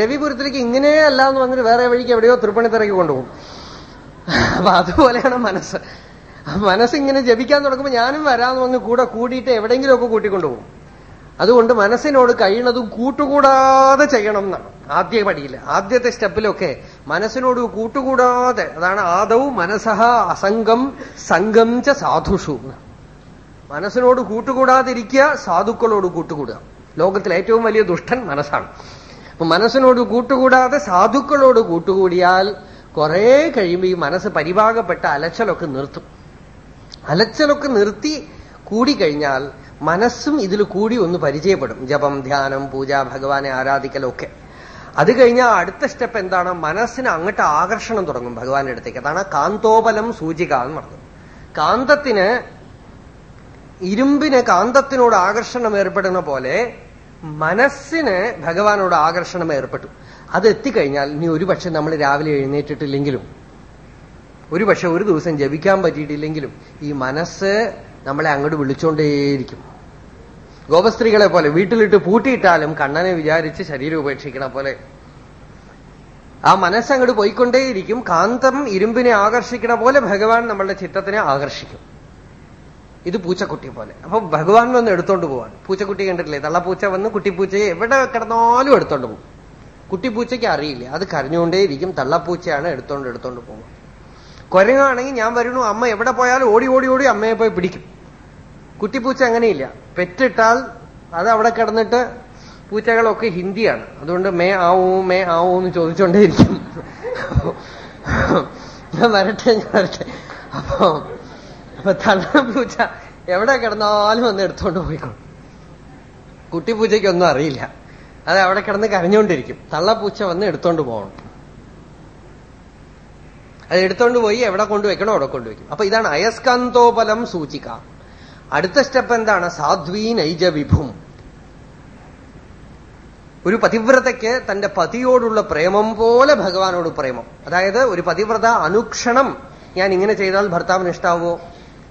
Speaker 1: രവിപുരത്തിലേക്ക് ഇങ്ങനെ അല്ല എന്ന് പറഞ്ഞിട്ട് വേറെ വഴിക്ക് എവിടെയോ തൃപ്പണിത്തിറക്കി കൊണ്ടുപോകും. അപ്പൊ അതുപോലെയാണ് മനസ്സ്. മനസ്സിങ്ങനെ ജപിക്കാൻ തുടങ്ങുമ്പോൾ ഞാനും വരാമെന്ന് വന്ന് കൂടെ കൂടിയിട്ട് എവിടെയെങ്കിലുമൊക്കെ കൂട്ടിക്കൊണ്ടുപോകും. അതുകൊണ്ട് മനസ്സിനോട് കഴിയണതും കൂട്ടുകൂടാതെ ചെയ്യണം എന്നാണ്. ആദ്യ പടിയിൽ ആദ്യത്തെ സ്റ്റെപ്പിലൊക്കെ മനസ്സിനോട് കൂട്ടുകൂടാതെ അതാണ് ആദവും മനസ്സഹ അസംഗം സംഘം ച സാധുഷു. മനസ്സിനോട് കൂട്ടുകൂടാതിരിക്കുക സാധുക്കളോട് കൂട്ടുകൂടുക. ലോകത്തിലെ ഏറ്റവും വലിയ ദുഷ്ടൻ മനസ്സാണ്. അപ്പൊ മനസ്സിനോട് കൂട്ടുകൂടാതെ സാധുക്കളോട് കൂട്ടുകൂടിയാൽ കുറെ കഴിയുമ്പോൾ ഈ മനസ്സ് പരിഭാഗപ്പെട്ട അലച്ചലൊക്കെ നിർത്തും. അലച്ചലൊക്കെ നിർത്തി കൂടിക്കഴിഞ്ഞാൽ മനസ്സും ഇതിൽ കൂടി ഒന്ന് പരിചയപ്പെടും. ജപം ധ്യാനം പൂജ ഭഗവാനെ ആരാധിക്കലൊക്കെ. അത് കഴിഞ്ഞാൽ അടുത്ത സ്റ്റെപ്പ് എന്താണ്? മനസ്സിന് അങ്ങോട്ട് ആകർഷണം തുടങ്ങും ഭഗവാന്റെ അടുത്തേക്ക്. അതാണ് കാന്തോപലം സൂചിക എന്ന് പറഞ്ഞത്. കാന്തത്തിന് ഇരുമ്പിന് കാന്തത്തിനോട് ആകർഷണം ഏർപ്പെടുന്ന പോലെ മനസ്സിന് ഭഗവാനോട് ആകർഷണം ഏർപ്പെട്ടു. അത് എത്തിക്കഴിഞ്ഞാൽ ഇനി ഒരുപക്ഷെ നമ്മൾ രാവിലെ എഴുന്നേറ്റിട്ടില്ലെങ്കിലും ഒരുപക്ഷെ ഒരു ദിവസം ജപിക്കാൻ പറ്റിയിട്ടില്ലെങ്കിലും ഈ മനസ്സ് നമ്മളെ അങ്ങോട്ട് വിളിച്ചുകൊണ്ടേയിരിക്കും ഗോപസ്ത്രീകളെ പോലെ വീട്ടിലിട്ട് പൂട്ടിയിട്ടാലും കണ്ണനെ വിചാരിച്ച് ശരീരം ഉപേക്ഷിക്കണ പോലെ. ആ മനസ്സങ്ങോട്ട് പോയിക്കൊണ്ടേയിരിക്കും. കാന്തം ഇരുമ്പിനെ ആകർഷിക്കണ പോലെ ഭഗവാൻ നമ്മളുടെ ചിത്തത്തിനെ ആകർഷിക്കും. ഇത് പൂച്ചക്കുട്ടി പോലെ. അപ്പൊ ഭഗവാൻ വന്ന് എടുത്തോണ്ട് പോവാണ്. പൂച്ചക്കുട്ടി കണ്ടിട്ടില്ലേ? തള്ളപ്പൂച്ച വന്ന് കുട്ടിപ്പൂച്ചയെ എവിടെ കിടന്നാലും എടുത്തോണ്ട് പോകും. കുട്ടിപ്പൂച്ചയ്ക്ക് അറിയില്ല. അത് കരഞ്ഞുകൊണ്ടേയിരിക്കും തള്ളപ്പൂച്ചയാണ് എടുത്തോണ്ട് എടുത്തോണ്ട് പോകും കുരങ്ങാണെങ്കിൽ ഞാൻ വരുന്നു അമ്മ എവിടെ പോയാലും ഓടി ഓടി ഓടി അമ്മയെ പോയി പിടിക്കും. കുട്ടിപ്പൂച്ച അങ്ങനെയില്ല. പെറ്റിട്ടാൽ അത് അവിടെ കിടന്നിട്ട് പൂച്ചകളൊക്കെ ഹിന്ദിയാണ്. അതുകൊണ്ട് മേ ആവൂ മേ ആവൂ എന്ന് ചോദിച്ചുകൊണ്ടേയിരിക്കും ഞാൻ വരട്ടെ ഞാൻ വരട്ടെ. അപ്പൊ അപ്പൊ പൂച്ച എവിടെ കിടന്നാലും വന്ന് എടുത്തോണ്ട് പോയിക്കോളും. കുട്ടിപ്പൂച്ചയ്ക്കൊന്നും അറിയില്ല. അത് അവിടെ കിടന്ന് കരഞ്ഞുകൊണ്ടിരിക്കും തള്ളപ്പൂച്ച വന്ന് എടുത്തോണ്ട് പോകണം. അത് എടുത്തോണ്ട് പോയി എവിടെ കൊണ്ടുവെക്കണോ അവിടെ കൊണ്ടുവയ്ക്കും. അപ്പൊ ഇതാണ് അയസ്കാന്തോപലം സൂചിക. അടുത്ത സ്റ്റെപ്പ് എന്താണ്? സാധ്വീ നൈജ വിഭും. ഒരു പതിവ്രതയ്ക്ക് തന്റെ പതിയോടുള്ള പ്രേമം പോലെ ഭഗവാനോട് പ്രേമം. അതായത് ഒരു പതിവ്രത അനുക്ഷണം ഞാൻ ഇങ്ങനെ ചെയ്താൽ ഭർത്താവിന് ഇഷ്ടാവോ?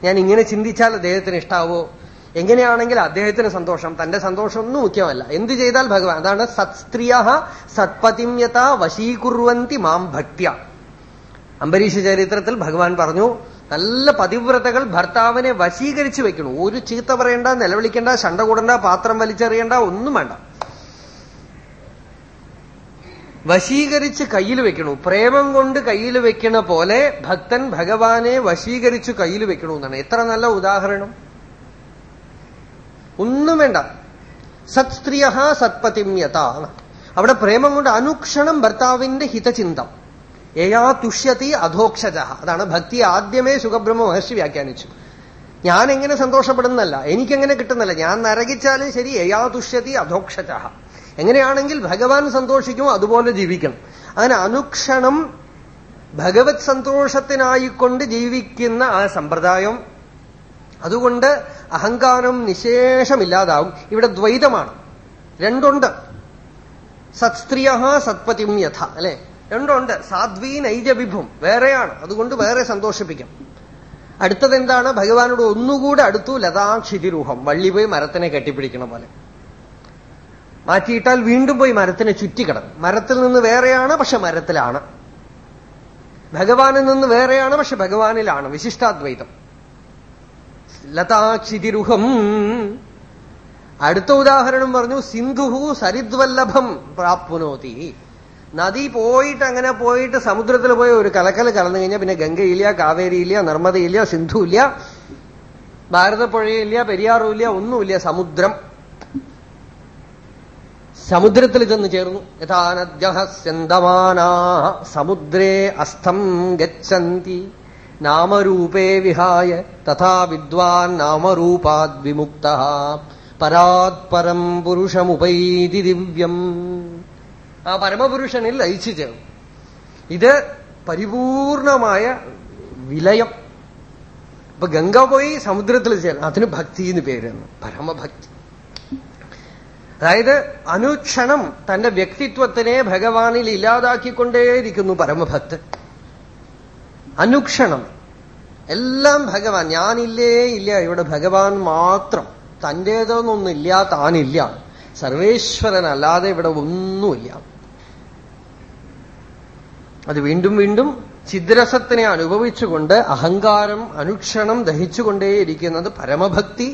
Speaker 1: ഞാൻ ഇങ്ങനെ ചിന്തിച്ചാൽ അദ്ദേഹത്തിന് ഇഷ്ടാവോ? എങ്ങനെയാണെങ്കിൽ അദ്ദേഹത്തിന് സന്തോഷം. തന്റെ സന്തോഷം ഒന്നും മുഖ്യമല്ല. എന്ത് ചെയ്താൽ ഭഗവാൻ? അതാണ് സത്സ്ത്രിയ സത്പതിമ്യത വശീകുർവന്തി മാം ഭക്ത്യ. അംബരീഷ ചരിത്രത്തിൽ ഭഗവാൻ പറഞ്ഞു നല്ല പതിവ്രതകൾ ഭർത്താവിനെ വശീകരിച്ചു വെക്കണം. ഒരു ചീത്ത പറയണ്ട നിലവിളിക്കണ്ട ശണ്ട കൂടണ്ട പാത്രം വലിച്ചെറിയണ്ട ഒന്നും വേണ്ട. വശീകരിച്ച് കയ്യിൽ വെക്കണു. പ്രേമം കൊണ്ട് കയ്യിൽ വെക്കണ പോലെ ഭക്തൻ ഭഗവാനെ വശീകരിച്ചു കയ്യിൽ വെക്കണു എന്നാണ്. എത്ര നല്ല ഉദാഹരണം. ഒന്നും വേണ്ട. സത്സ്ത്രീയ സത്പതിമ്യത അവിടെ പ്രേമം കൊണ്ട് അനുക്ഷണം ഭർത്താവിന്റെ ഹിതചിന്തം. ഏയാ തുഷ്യതി അധോക്ഷജ. അതാണ് ഭക്തി ആദ്യമേ സുഖബ്രഹ്മ മഹർഷി വ്യാഖ്യാനിച്ചു. ഞാൻ എങ്ങനെ സന്തോഷപ്പെടുന്നല്ല എനിക്കെങ്ങനെ കിട്ടുന്നല്ല ഞാൻ നരകിച്ചാലും ശരി ഏയാ തുഷ്യതി അധോക്ഷജ. എങ്ങനെയാണെങ്കിൽ ഭഗവാൻ സന്തോഷിക്കും അതുപോലെ ജീവിക്കണം. അങ്ങനെ അനുക്ഷണം ഭഗവത് സന്തോഷത്തിനായിക്കൊണ്ട് ജീവിക്കുന്ന ആ സമ്പ്രദായം. അതുകൊണ്ട് അഹങ്കാരം നിശേഷമില്ലാതാവും. ഇവിടെ ദ്വൈതമാണ്. രണ്ടുണ്ട്. സത്സ്ത്രീയ സത്പതിം യഥ അല്ലെ? രണ്ടുണ്ട്. സാധ്വീ നൈജവിഭും വേറെയാണ്. അതുകൊണ്ട് വേറെ സന്തോഷിപ്പിക്കും. അടുത്തത് എന്താണ് ഭഗവാനോട് ഒന്നുകൂടെ അടുത്തു ലതാക്ഷിതിരൂഹം. വള്ളി പോയി മരത്തിനെ കെട്ടിപ്പിടിക്കണ പോലെ. മാറ്റിയിട്ടാൽ വീണ്ടും പോയി മരത്തിനെ ചുറ്റിക്കിടക്കും മരത്തിൽ നിന്ന് വേറെയാണ് പക്ഷെ മരത്തിലാണ്. ഭഗവാനിൽ നിന്ന് വേറെയാണ് പക്ഷെ ഭഗവാനിലാണ്. വിശിഷ്ടാദ്വൈതം. ലതാക്ഷിതിരുഹം. അടുത്ത ഉദാഹരണം പറഞ്ഞു സിന്ധുഹു സരിദ്വല്ലഭം പ്രാപ്നോതി നദി പോയിട്ട് അങ്ങനെ പോയിട്ട് സമുദ്രത്തിൽ പോയി ഒരു കലക്കൽ കലന്നു കഴിഞ്ഞാൽ പിന്നെ ഗംഗയില്ല കാവേരിയില്ല നർമ്മദയില്ല സിന്ധുവില്ല ഭാരതപ്പുഴയില്ല പെരിയാറുമില്ല ഒന്നുമില്ല സമുദ്രം. സമുദ്രത്തിൽ ചെന്ന് ചേർന്നു. യഥാനദ്യഹസ്യന്തമാനാ സമുദ്രേ അസ്ഥം ഗച്ഛന്തി. നാമരൂപേ വിഹായ. തഥാ വിദ്വാൻ നാമരൂപാദ് വിമുക്ത പരാത്പരം പുരുഷമുപൈതി ദിവ്യം. ആ പരമപുരുഷനിൽ ലയിച്ചു ചേർന്നു ഇത് പരിപൂർണമായ വിലയം. ഇപ്പൊ ഗംഗ പോയി സമുദ്രത്തിൽ ചേർന്നു അതിന് ഭക്തി എന്ന് പേരുന്നു പരമഭക്തി. അതായത് അനുക്ഷണം തന്റെ വ്യക്തിത്വത്തിനെ ഭഗവാനിൽ ഇല്ലാതാക്കിക്കൊണ്ടേയിരിക്കുന്നു പരമഭക്ത്. അനുക്ഷണം. എല്ലാം ഭഗവാൻ ഞാനില്ലേ ഇല്ല ഇവിടെ ഭഗവാൻ മാത്രം. തന്റേതോന്നൊന്നില്ല താനില്ല. സർവേശ്വരനല്ലാതെ ഇവിടെ ഒന്നുമില്ല. അത് വീണ്ടും വീണ്ടും ചിദ്രസത്തിനെ അനുഭവിച്ചുകൊണ്ട് അഹങ്കാരം അനുക്ഷണം ദഹിച്ചുകൊണ്ടേയിരിക്കുന്നത് പരമഭക്തി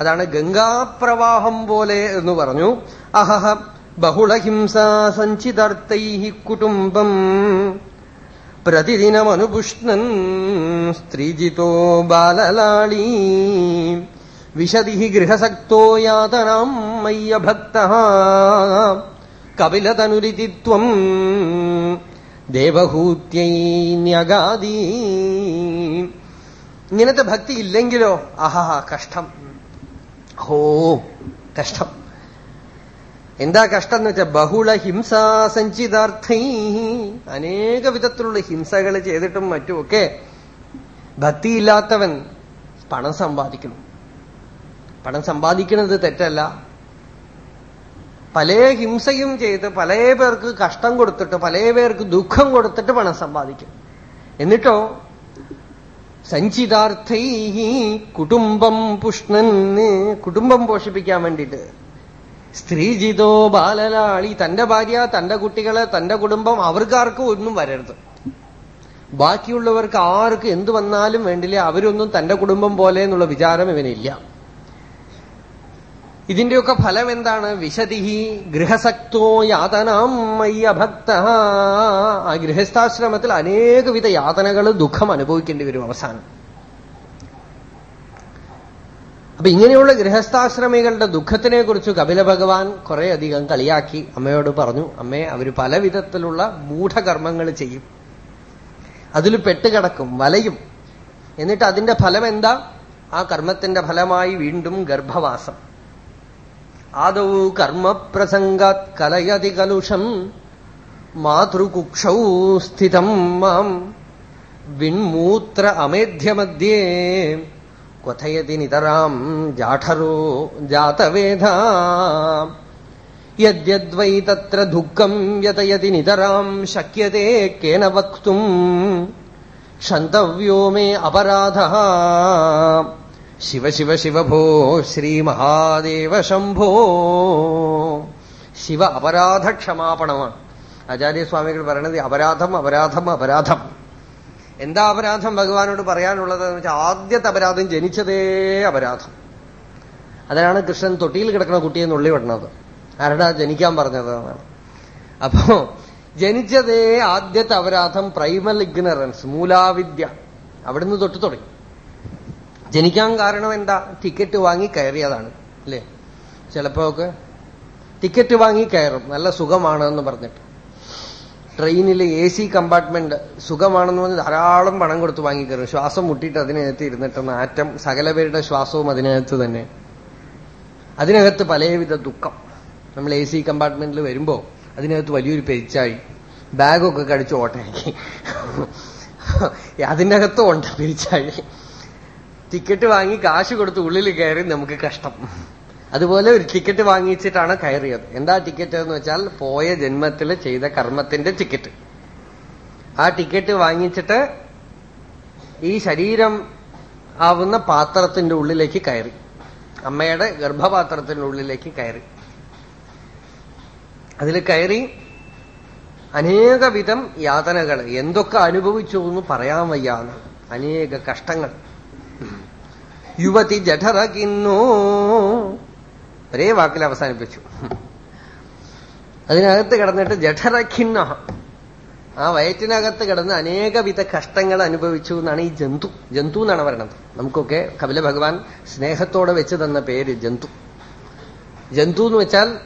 Speaker 1: അതാണ് ഗംഗാപ്രവാഹം പോലെ എന്ന് പറഞ്ഞു. അഹഹ ബഹുളഹിംസാ സഞ്ചിതർത്തൈ കുടുംബം പ്രതിദിനമനുപുഷ്ണൻ സ്ത്രീജിതോ ബാലലാളി വിശതി ഗൃഹസക്തോ യാതനാം മയ്യഭക്ത കപിലതനുരിതിത്വം ദേവഹൂത്യൈ ന്യഗാദീ. ഇങ്ങനത്തെ ഭക്തി ഇല്ലെങ്കിലോ? ആഹാ കഷ്ടം. ഹോ കഷ്ടം. എന്താ കഷ്ടം എന്ന് വെച്ചാൽ ബഹുള ഹിംസാ സഞ്ചിതാർത്ഥൈ. അനേക വിധത്തിലുള്ള ഹിംസകൾ ചെയ്തിട്ടും മറ്റുമൊക്കെ ഭക്തിയില്ലാത്തവൻ പണം സമ്പാദിക്കണം. പണം സമ്പാദിക്കുന്നത് തെറ്റല്ല. പല ഹിംസയും ചെയ്ത് പല പേർക്ക് കഷ്ടം കൊടുത്തിട്ട് പല പേർക്ക് ദുഃഖം കൊടുത്തിട്ട് പണം സമ്പാദിക്കും. എന്നിട്ടോ സഞ്ചിതാർത്ഥൈ കുടുംബം പുഷ്ണന് കുടുംബം പോഷിപ്പിക്കാൻ വേണ്ടിയിട്ട് സ്ത്രീജിതോ ബാലലാളി തന്റെ ഭാര്യ തന്റെ കുട്ടികളെ തന്റെ കുടുംബം അവർക്കാർക്കും ഒന്നും വരരുത്. ബാക്കിയുള്ളവർക്ക് ആർക്ക് എന്തു വന്നാലും വേണ്ടില്ല അവരൊന്നും തന്റെ കുടുംബം പോലെ എന്നുള്ള വിചാരം ഇവനില്ല. ഇതിന്റെയൊക്കെ ഫലം എന്താണ് വിശതിഹി ഗൃഹസക്തോ യാതനാം മയ്യ ഭക്ത. ആ ഗൃഹസ്ഥാശ്രമത്തിൽ അനേകവിധ യാതനകൾ ദുഃഖം അനുഭവിക്കേണ്ടി വരും അവസാനം. അപ്പൊ ഇങ്ങനെയുള്ള ഗൃഹസ്ഥാശ്രമികളുടെ ദുഃഖത്തിനെ കുറിച്ച് കപില ഭഗവാൻ കുറെ അധികം കളിയാക്കി അമ്മയോട് പറഞ്ഞു അമ്മേ അവർ പല വിധത്തിലുള്ള മൂഢകർമ്മങ്ങൾ ചെയ്യും. അതിൽ പെട്ടുകിടക്കും വലയും. എന്നിട്ട് അതിന്റെ ഫലം എന്താ ആ കർമ്മത്തിന്റെ ഫലമായി വീണ്ടും ഗർഭവാസം. ആദൗ കർമ്മപ്രസംഗാത് കലയതി കലുഷം. മാതൃകുക്ഷൗ സ്ഥിതം മാം. വിൺമൂത്ര അമേധ്യമധ്യേ ക്വഥയതി നിതരാം ജാഠരോ ജാതവേദ. യദ്യദ്വൈ തത്ര ദുഃഖം യതയതി നിതരാം ശക്യത്തെ കേന വക്തും. ക്ഷന്തവ്യോ മേ അപരാധ. ശിവ ശിവ ശിവഭോ ശ്രീ മഹാദേവ ശംഭോ. ശിവ അപരാധ ക്ഷമാപണമാണ് ആചാര്യസ്വാമികൾ പറയണത് അപരാധം അപരാധം അപരാധം. എന്താ അപരാധം ഭഗവാനോട് പറയാനുള്ളത് എന്ന് വെച്ചാൽ ആദ്യത്തെ അപരാധം ജനിച്ചതേ അപരാധം. അതിനാണ് കൃഷ്ണൻ തൊട്ടിയിൽ കിടക്കുന്ന കുട്ടിയെ നുള്ളി വിടണത് ആരടാ ജനിക്കാൻ പറഞ്ഞത് എന്നാണ്. അപ്പോ ജനിച്ചതേ ആദ്യത്തെ അപരാധം പ്രൈമൽ ഇഗ്നറൻസ് മൂലാവിദ്യ. അവിടുന്ന് തൊട്ട് തുടങ്ങി. ജനിക്കാൻ കാരണം എന്താ? ടിക്കറ്റ് വാങ്ങി കയറിയതാണ് അല്ലേ? ചിലപ്പോ ഒക്കെ ടിക്കറ്റ് വാങ്ങി കയറും നല്ല സുഖമാണ് എന്ന് പറഞ്ഞിട്ട്. ട്രെയിനിലെ എ സി കമ്പാർട്ട്മെന്റ് സുഖമാണെന്ന് പറഞ്ഞ് ധാരാളം പണം കൊടുത്ത് വാങ്ങിക്കയറും ശ്വാസം മുട്ടിയിട്ട് അതിനകത്ത് ഇരുന്നിട്ട് നാറ്റം സകല പേരുടെ ശ്വാസവും അതിനകത്ത് തന്നെ. അതിനകത്ത് പലവിധ ദുഃഖം. നമ്മൾ എ സി കമ്പാർട്ട്മെന്റിൽ വരുമ്പോ അതിനകത്ത് വലിയൊരു പെരിച്ചാഴി ബാഗൊക്കെ കടിച്ച് ഓട്ടയാക്കി. അതിനകത്തും ഉണ്ട് പെരിച്ചാഴി ടിക്കറ്റ് വാങ്ങി കാശ് കൊടുത്ത് ഉള്ളിൽ കയറി നമുക്ക് കഷ്ടം. അതുപോലെ ഒരു ടിക്കറ്റ് വാങ്ങിച്ചിട്ടാണ് കയറിയത്. എന്താ ടിക്കറ്റ് എന്ന് വെച്ചാൽ പോയ ജന്മത്തിൽ ചെയ്ത കർമ്മത്തിന്റെ ടിക്കറ്റ്. ആ ടിക്കറ്റ് വാങ്ങിച്ചിട്ട് ഈ ശരീരം ആവുന്ന പാത്രത്തിന്റെ ഉള്ളിലേക്ക് കയറി. അമ്മയുടെ ഗർഭപാത്രത്തിന്റെ ഉള്ളിലേക്ക് കയറി. അതിൽ കയറി അനേകവിധം യാതനകൾ എന്തൊക്കെ അനുഭവിച്ചു എന്ന് പറയാൻ വയ്യാന്ന്. അനേക കഷ്ടങ്ങൾ. യുവതി ജഠറകിന്നു ഒരേ വാക്കിൽ അവസാനിപ്പിച്ചു. അതിനകത്ത് കിടന്നിട്ട് ജഠറഖിന്ന ആ വയറ്റിനകത്ത് കിടന്ന് അനേകവിധ കഷ്ടങ്ങൾ അനുഭവിച്ചു എന്നാണ് ഈ ജന്തു. ജന്തു എന്നാണ് പറയണത് നമുക്കൊക്കെ കപില ഭഗവാൻ സ്നേഹത്തോടെ വെച്ച് തന്ന പേര് ജന്തു. ജന്തു എന്ന് വെച്ചാൽ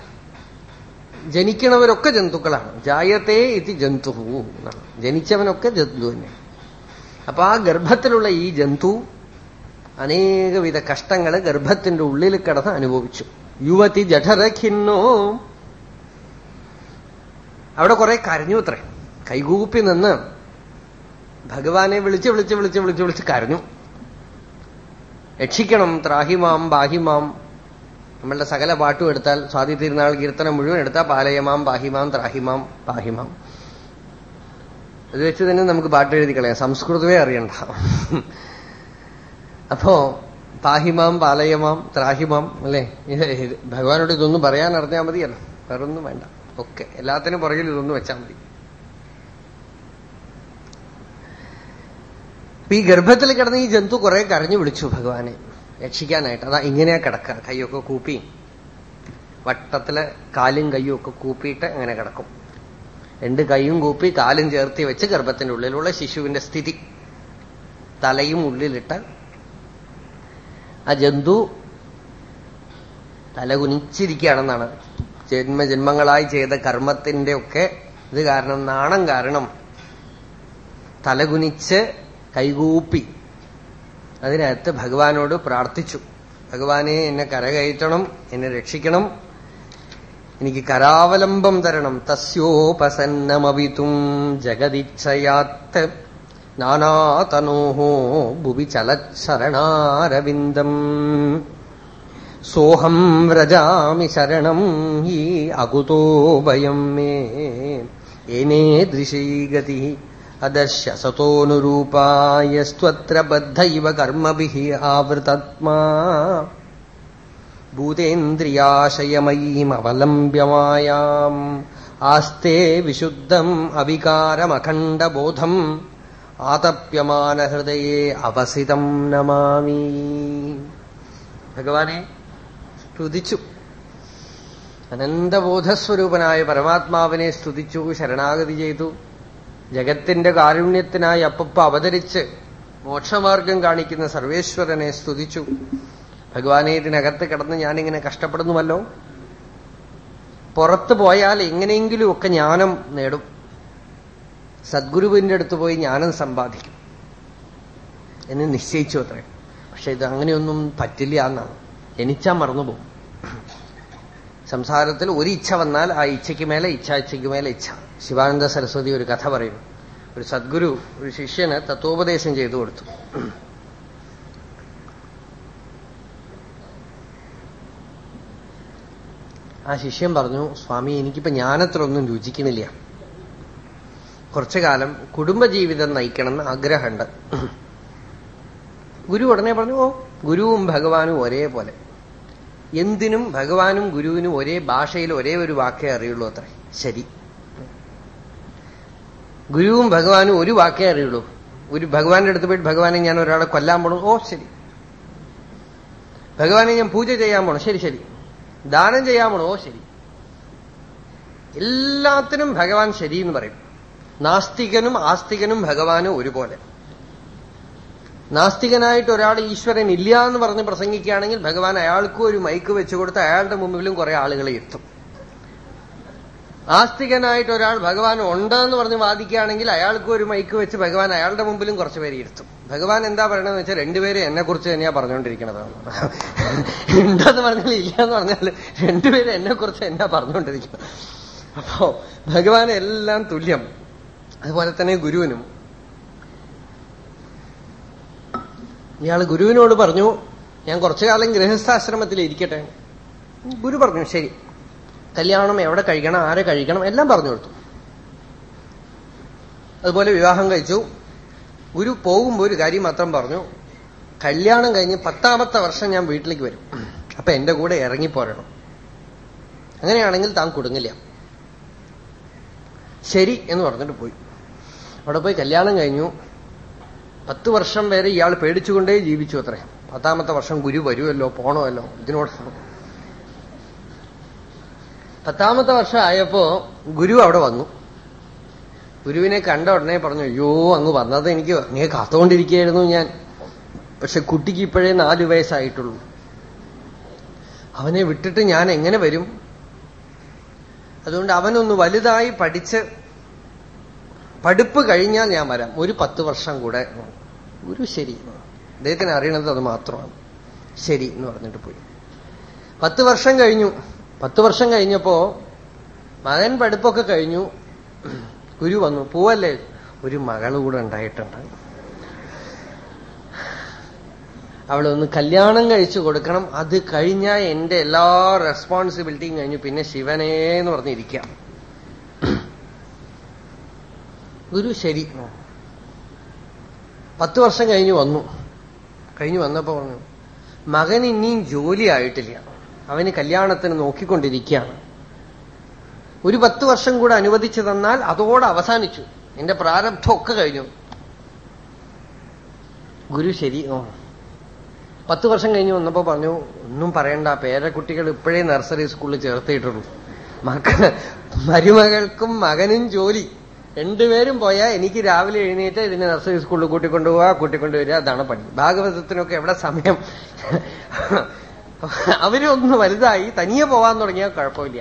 Speaker 1: ജനിക്കണവരൊക്കെ ജന്തുക്കളാണ്. ജായത്തെ ഇത് ജന്തു എന്നാണ്. ജനിച്ചവനൊക്കെ ജന്തു തന്നെ അപ്പൊ ആ ഗർഭത്തിലുള്ള ഈ ജന്തു അനേകവിധ കഷ്ടങ്ങൾ ഗർഭത്തിന്റെ ഉള്ളിൽ കിടന്ന് അനുഭവിച്ചു. യുവതി ജഠരഖിന്നോ? അവിടെ കുറെ കരഞ്ഞു അത്രേ. കൈകൂപ്പി നിന്ന് ഭഗവാനെ വിളിച്ച് വിളിച്ച് വിളിച്ച് വിളിച്ച് വിളിച്ച് കരഞ്ഞു. രക്ഷിക്കണം ത്രാഹിമാം ബാഹിമാം. നമ്മളുടെ സകല പാട്ടും എടുത്താൽ സ്വാതി തിരുനാൾ കീർത്തനം മുഴുവൻ എടുത്താൽ പാലയമാം ബാഹിമാം ത്രാഹിമാം ബാഹിമാം. അത് വെച്ച് തന്നെ നമുക്ക് പാട്ട് എഴുതി കളയാം. സംസ്കൃതമേ അറിയണ്ട. അപ്പോ താഹിമാം പാലയമാം ത്രാഹിമാം അല്ലേ? ഭഗവാനോട് ഇതൊന്നും പറയാൻ അറിഞ്ഞാൽ മതിയല്ലോ. വേറൊന്നും വേണ്ട. ഒക്കെ. എല്ലാത്തിനും പുറകിൽ ഇതൊന്നും വെച്ചാൽ മതി. അപ്പൊ ഈ ഗർഭത്തിൽ കിടന്ന് ഈ ജന്തു കുറെ കരഞ്ഞു വിളിച്ചു ഭഗവാനെ. രക്ഷിക്കാനായിട്ട്. അതാ ഇങ്ങനെയാ കിടക്കുക. കൈയൊക്കെ കൂപ്പി. വട്ടത്തിൽ കാലും കൈയും ഒക്കെ കൂപ്പിയിട്ട് അങ്ങനെ കിടക്കും. രണ്ട് കൈയും കൂപ്പി കാലും ചേർത്തി വെച്ച് ഗർഭത്തിന്റെ ഉള്ളിലുള്ള ശിശുവിന്റെ സ്ഥിതി. തലയും ഉള്ളിലിട്ട് ആ ജന്തു തലകുനിച്ചിരിക്കുകയാണെന്നാണ്. ജന്മജന്മങ്ങളായി ചെയ്ത കർമ്മത്തിന്റെ ഒക്കെ ഇത് കാരണം നാണം കാരണം. തലകുനിച്ച് കൈകൂപ്പി. അതിനകത്ത് ഭഗവാനോട് പ്രാർത്ഥിച്ചു. ഭഗവാനെ എന്നെ കരകയറ്റണം എന്നെ രക്ഷിക്കണം. എനിക്ക് കരാവലംബം തരണം. തസ്യോപസന്നമവിതും ജഗതിച്ഛയാത്ത്. നാനാതനോഹോ ഭുവി ചലശരണാരവിന്ദം സോഹം വ്രജാമി ശരണം ഈ അകുതോ ഭയം മേ. ഏനേ ദൃശീഗതി അദശ്യസതോനുരൂപായസ്ത്വത്ര ബദ്ധ ഇവ കർമ്മഭിः ആവൃതത്മാ. ഭൂതേന്ദ്രിയാശയമയീമവലംബ്യമായാം. ആസ്തേ വിശുദ്ധം അവികാരമഖണ്ഡബോധം. ആതപ്യമാനഹൃദയേ അവസിതം നമാമി. ഭഗവാനെ സ്തുതിച്ചു. അനന്തബോധസ്വരൂപനായ പരമാത്മാവിനെ സ്തുതിച്ചു ശരണാഗതി ചെയ്തു. ജഗത്തിന്റെ കാരുണ്യത്തിനായി അപ്പപ്പ അവതരിച്ച് മോക്ഷമാർഗം കാണിക്കുന്ന സർവേശ്വരനെ സ്തുതിച്ചു. ഭഗവാനെ ഇതിനകത്ത് കിടന്ന് ഞാനിങ്ങനെ കഷ്ടപ്പെടുന്നുവല്ലോ. പുറത്തു പോയാൽ എങ്ങനെയെങ്കിലുമൊക്കെ ജ്ഞാനം നേടും. സദ്ഗുരുവിന്റെ അടുത്ത് പോയി ജ്ഞാനം സമ്പാദിക്കും. എന്ന് നിശ്ചയിച്ചു അത്രേ. പക്ഷെ ഇത് അങ്ങനെയൊന്നും പറ്റില്ല എന്നാണ്. എനിച്ചാ മറന്നുപോകും. സംസാരത്തിൽ ഒരു ഇച്ഛ വന്നാൽ ആ ഇച്ഛയ്ക്ക് മേലെ ഇച്ഛ ഇച്ഛയ്ക്ക് മേലെ ഇച്ഛ. ശിവാനന്ദ സരസ്വതി ഒരു കഥ പറയും. ഒരു സദ്ഗുരു ഒരു ശിഷ്യന് തത്വോപദേശം ചെയ്തു കൊടുത്തു. ആ ശിഷ്യൻ പറഞ്ഞു സ്വാമി എനിക്കിപ്പോ ജ്ഞാനത്തിലൊന്നും രുചിക്കണില്ല കുറച്ചു കാലം കുടുംബജീവിതം നയിക്കണമെന്ന് ആഗ്രഹമുണ്ട്. ഗുരു ഉടനെ പറഞ്ഞു ഓ ഗുരുവും ഭഗവാനും ഒരേപോലെ. എന്തിനും ഭഗവാനും ഗുരുവിനും ഒരേ ഭാഷയിൽ ഒരേ ഒരു വാക്കേ അറിയുള്ളൂ അത്ര. ശരി. ഗുരുവും ഭഗവാനും ഒരു വാക്കേ അറിയുള്ളൂ. ഒരു ഭഗവാന്റെ അടുത്ത് പോയിട്ട് ഭഗവാനെ ഞാൻ ഒരാളെ കൊല്ലാൻ പോണു. ഓ ശരി. ഭഗവാനെ ഞാൻ പൂജ ചെയ്യാൻ പോണു. ശരി ശരി. ദാനം ചെയ്യാൻ പോണു. ഓ ശരി. എല്ലാത്തിനും ഭഗവാൻ ശരി എന്ന് പറയും. നാസ്തികനും ആസ്തികനും ഭഗവാനും ഒരുപോലെ. നാസ്തികനായിട്ട് ഒരാൾ ഈശ്വരൻ ഇല്ല എന്ന് പറഞ്ഞ് പ്രസംഗിക്കുകയാണെങ്കിൽ ഭഗവാൻ അയാൾക്കും ഒരു മൈക്ക് വെച്ചു കൊടുത്ത് അയാളുടെ മുമ്പിലും കുറെ ആളുകളെ എത്തും. ആസ്തികനായിട്ട് ഒരാൾ ഭഗവാൻ ഉണ്ട് എന്ന് പറഞ്ഞ് വാദിക്കുകയാണെങ്കിൽ അയാൾക്കും ഒരു മൈക്ക് വെച്ച് ഭഗവാൻ അയാളുടെ മുമ്പിലും കുറച്ച് പേര് ഇരുത്തും. ഭഗവാൻ എന്താ പറയണമെന്ന് വെച്ചാൽ രണ്ടുപേരും എന്നെ കുറിച്ച് തന്നെയാ പറഞ്ഞുകൊണ്ടിരിക്കണത്. ഉണ്ടെന്ന് പറഞ്ഞാൽ ഇല്ല എന്ന് പറഞ്ഞാൽ രണ്ടുപേരും എന്നെ കുറിച്ച് എന്നാ പറഞ്ഞുകൊണ്ടിരിക്കുന്നത്. അപ്പോ ഭഗവാൻ എല്ലാം തുല്യം. അതുപോലെ തന്നെ ഗുരുവിനും. ഇയാൾ ഗുരുവിനോട് പറഞ്ഞു ഞാൻ കുറച്ചു കാലം ഗൃഹസ്ഥാശ്രമത്തിൽ ഇരിക്കട്ടെ. ഗുരു പറഞ്ഞു ശരി. കല്യാണം എവിടെ കഴിക്കണം ആരെ കഴിക്കണം എല്ലാം പറഞ്ഞു കൊടുത്തു. അതുപോലെ വിവാഹം കഴിച്ചു. ഗുരു പോകുമ്പോൾ ഒരു കാര്യം മാത്രം പറഞ്ഞു. കല്യാണം കഴിഞ്ഞ് പത്താമത്തെ വർഷം ഞാൻ വീട്ടിലേക്ക് വരും. അപ്പൊ എന്റെ കൂടെ ഇറങ്ങിപ്പോരണം അങ്ങനെയാണെങ്കിൽ താൻ കൊടുങ്ങില്ല. ശരി എന്ന് പറഞ്ഞിട്ട് പോയി. അവിടെ പോയി കല്യാണം കഴിഞ്ഞു. പത്ത് വർഷം വരെ ഇയാൾ പേടിച്ചുകൊണ്ടേ ജീവിച്ചു അത്രേ. പത്താമത്തെ വർഷം ഗുരു വരുമല്ലോ പോണമല്ലോ ഇതിനോട് പത്താമത്തെ വർഷം ആയപ്പോ ഗുരു അവിടെ വന്നു. ഗുരുവിനെ കണ്ട ഉടനെ പറഞ്ഞു അയ്യോ അങ്ങ് വന്നത് എനിക്ക് അങ്ങേ കാത്തുകൊണ്ടിരിക്കുകയായിരുന്നു ഞാൻ. പക്ഷെ കുട്ടിക്ക് ഇപ്പോഴേ നാലു വയസ്സായിട്ടുള്ളൂ. അവനെ വിട്ടിട്ട് ഞാൻ എങ്ങനെ വരും? അതുകൊണ്ട് അവനൊന്ന് വലുതായി പഠിച്ച് പഠിപ്പ് കഴിഞ്ഞാൽ ഞാൻ വരാം. ഒരു പത്ത് വർഷം കൂടെ ഒരു ശരി. അദ്ദേഹത്തിന് അറിയണത് അത് മാത്രമാണ്. ശരി എന്ന് പറഞ്ഞിട്ട് പോയി. പത്ത് വർഷം കഴിഞ്ഞു. പത്ത് വർഷം കഴിഞ്ഞപ്പോ മകൻ പഠിപ്പൊക്കെ കഴിഞ്ഞു. ഗുരു വന്നു. പോവല്ലേ? ഒരു മകൾ കൂടെ ഉണ്ടായിട്ടുണ്ട്. അവളൊന്ന് കല്യാണം കഴിച്ചു കൊടുക്കണം. അത് കഴിഞ്ഞാൽ എന്റെ എല്ലാ റെസ്പോൺസിബിലിറ്റിയും കഴിഞ്ഞു. പിന്നെ ശിവനേ എന്ന് പറഞ്ഞിരിക്കാം. ഗുരു ശരി പത്ത് വർഷം കഴിഞ്ഞ് വന്നു. കഴിഞ്ഞു വന്നപ്പോ പറഞ്ഞു മകൻ ഇനിയും ജോലി ആയിട്ടില്ല. അവന് കല്യാണത്തിന് നോക്കിക്കൊണ്ടിരിക്കുകയാണ്. ഒരു പത്ത് വർഷം കൂടെ അനുവദിച്ചു തന്നാൽ അതോടെ അവസാനിച്ചു. എന്റെ പ്രാരബ്ധമൊക്കെ കഴിഞ്ഞു. ഗുരു ശരി ഓ പത്ത് വർഷം കഴിഞ്ഞ് വന്നപ്പോ പറഞ്ഞു ഒന്നും പറയണ്ട. പേരക്കുട്ടികൾ ഇപ്പോഴേ നഴ്സറി സ്കൂളിൽ ചേർത്തിട്ടുള്ളൂ. മക്ക മരുമകൾക്കും മകനും ജോലി. രണ്ടുപേരും പോയാൽ എനിക്ക് രാവിലെ എഴുന്നേറ്റ് ഇതിനെ നഴ്സറി സ്കൂളിൽ കൂട്ടിക്കൊണ്ടുപോവാ കൂട്ടിക്കൊണ്ടുവരിക അതാണ് പണി. ഭാഗവതത്തിനൊക്കെ എവിടെ സമയം? അവരൊന്ന് വലുതായി തനിയെ പോവാൻ തുടങ്ങിയാൽ കുഴപ്പമില്ല.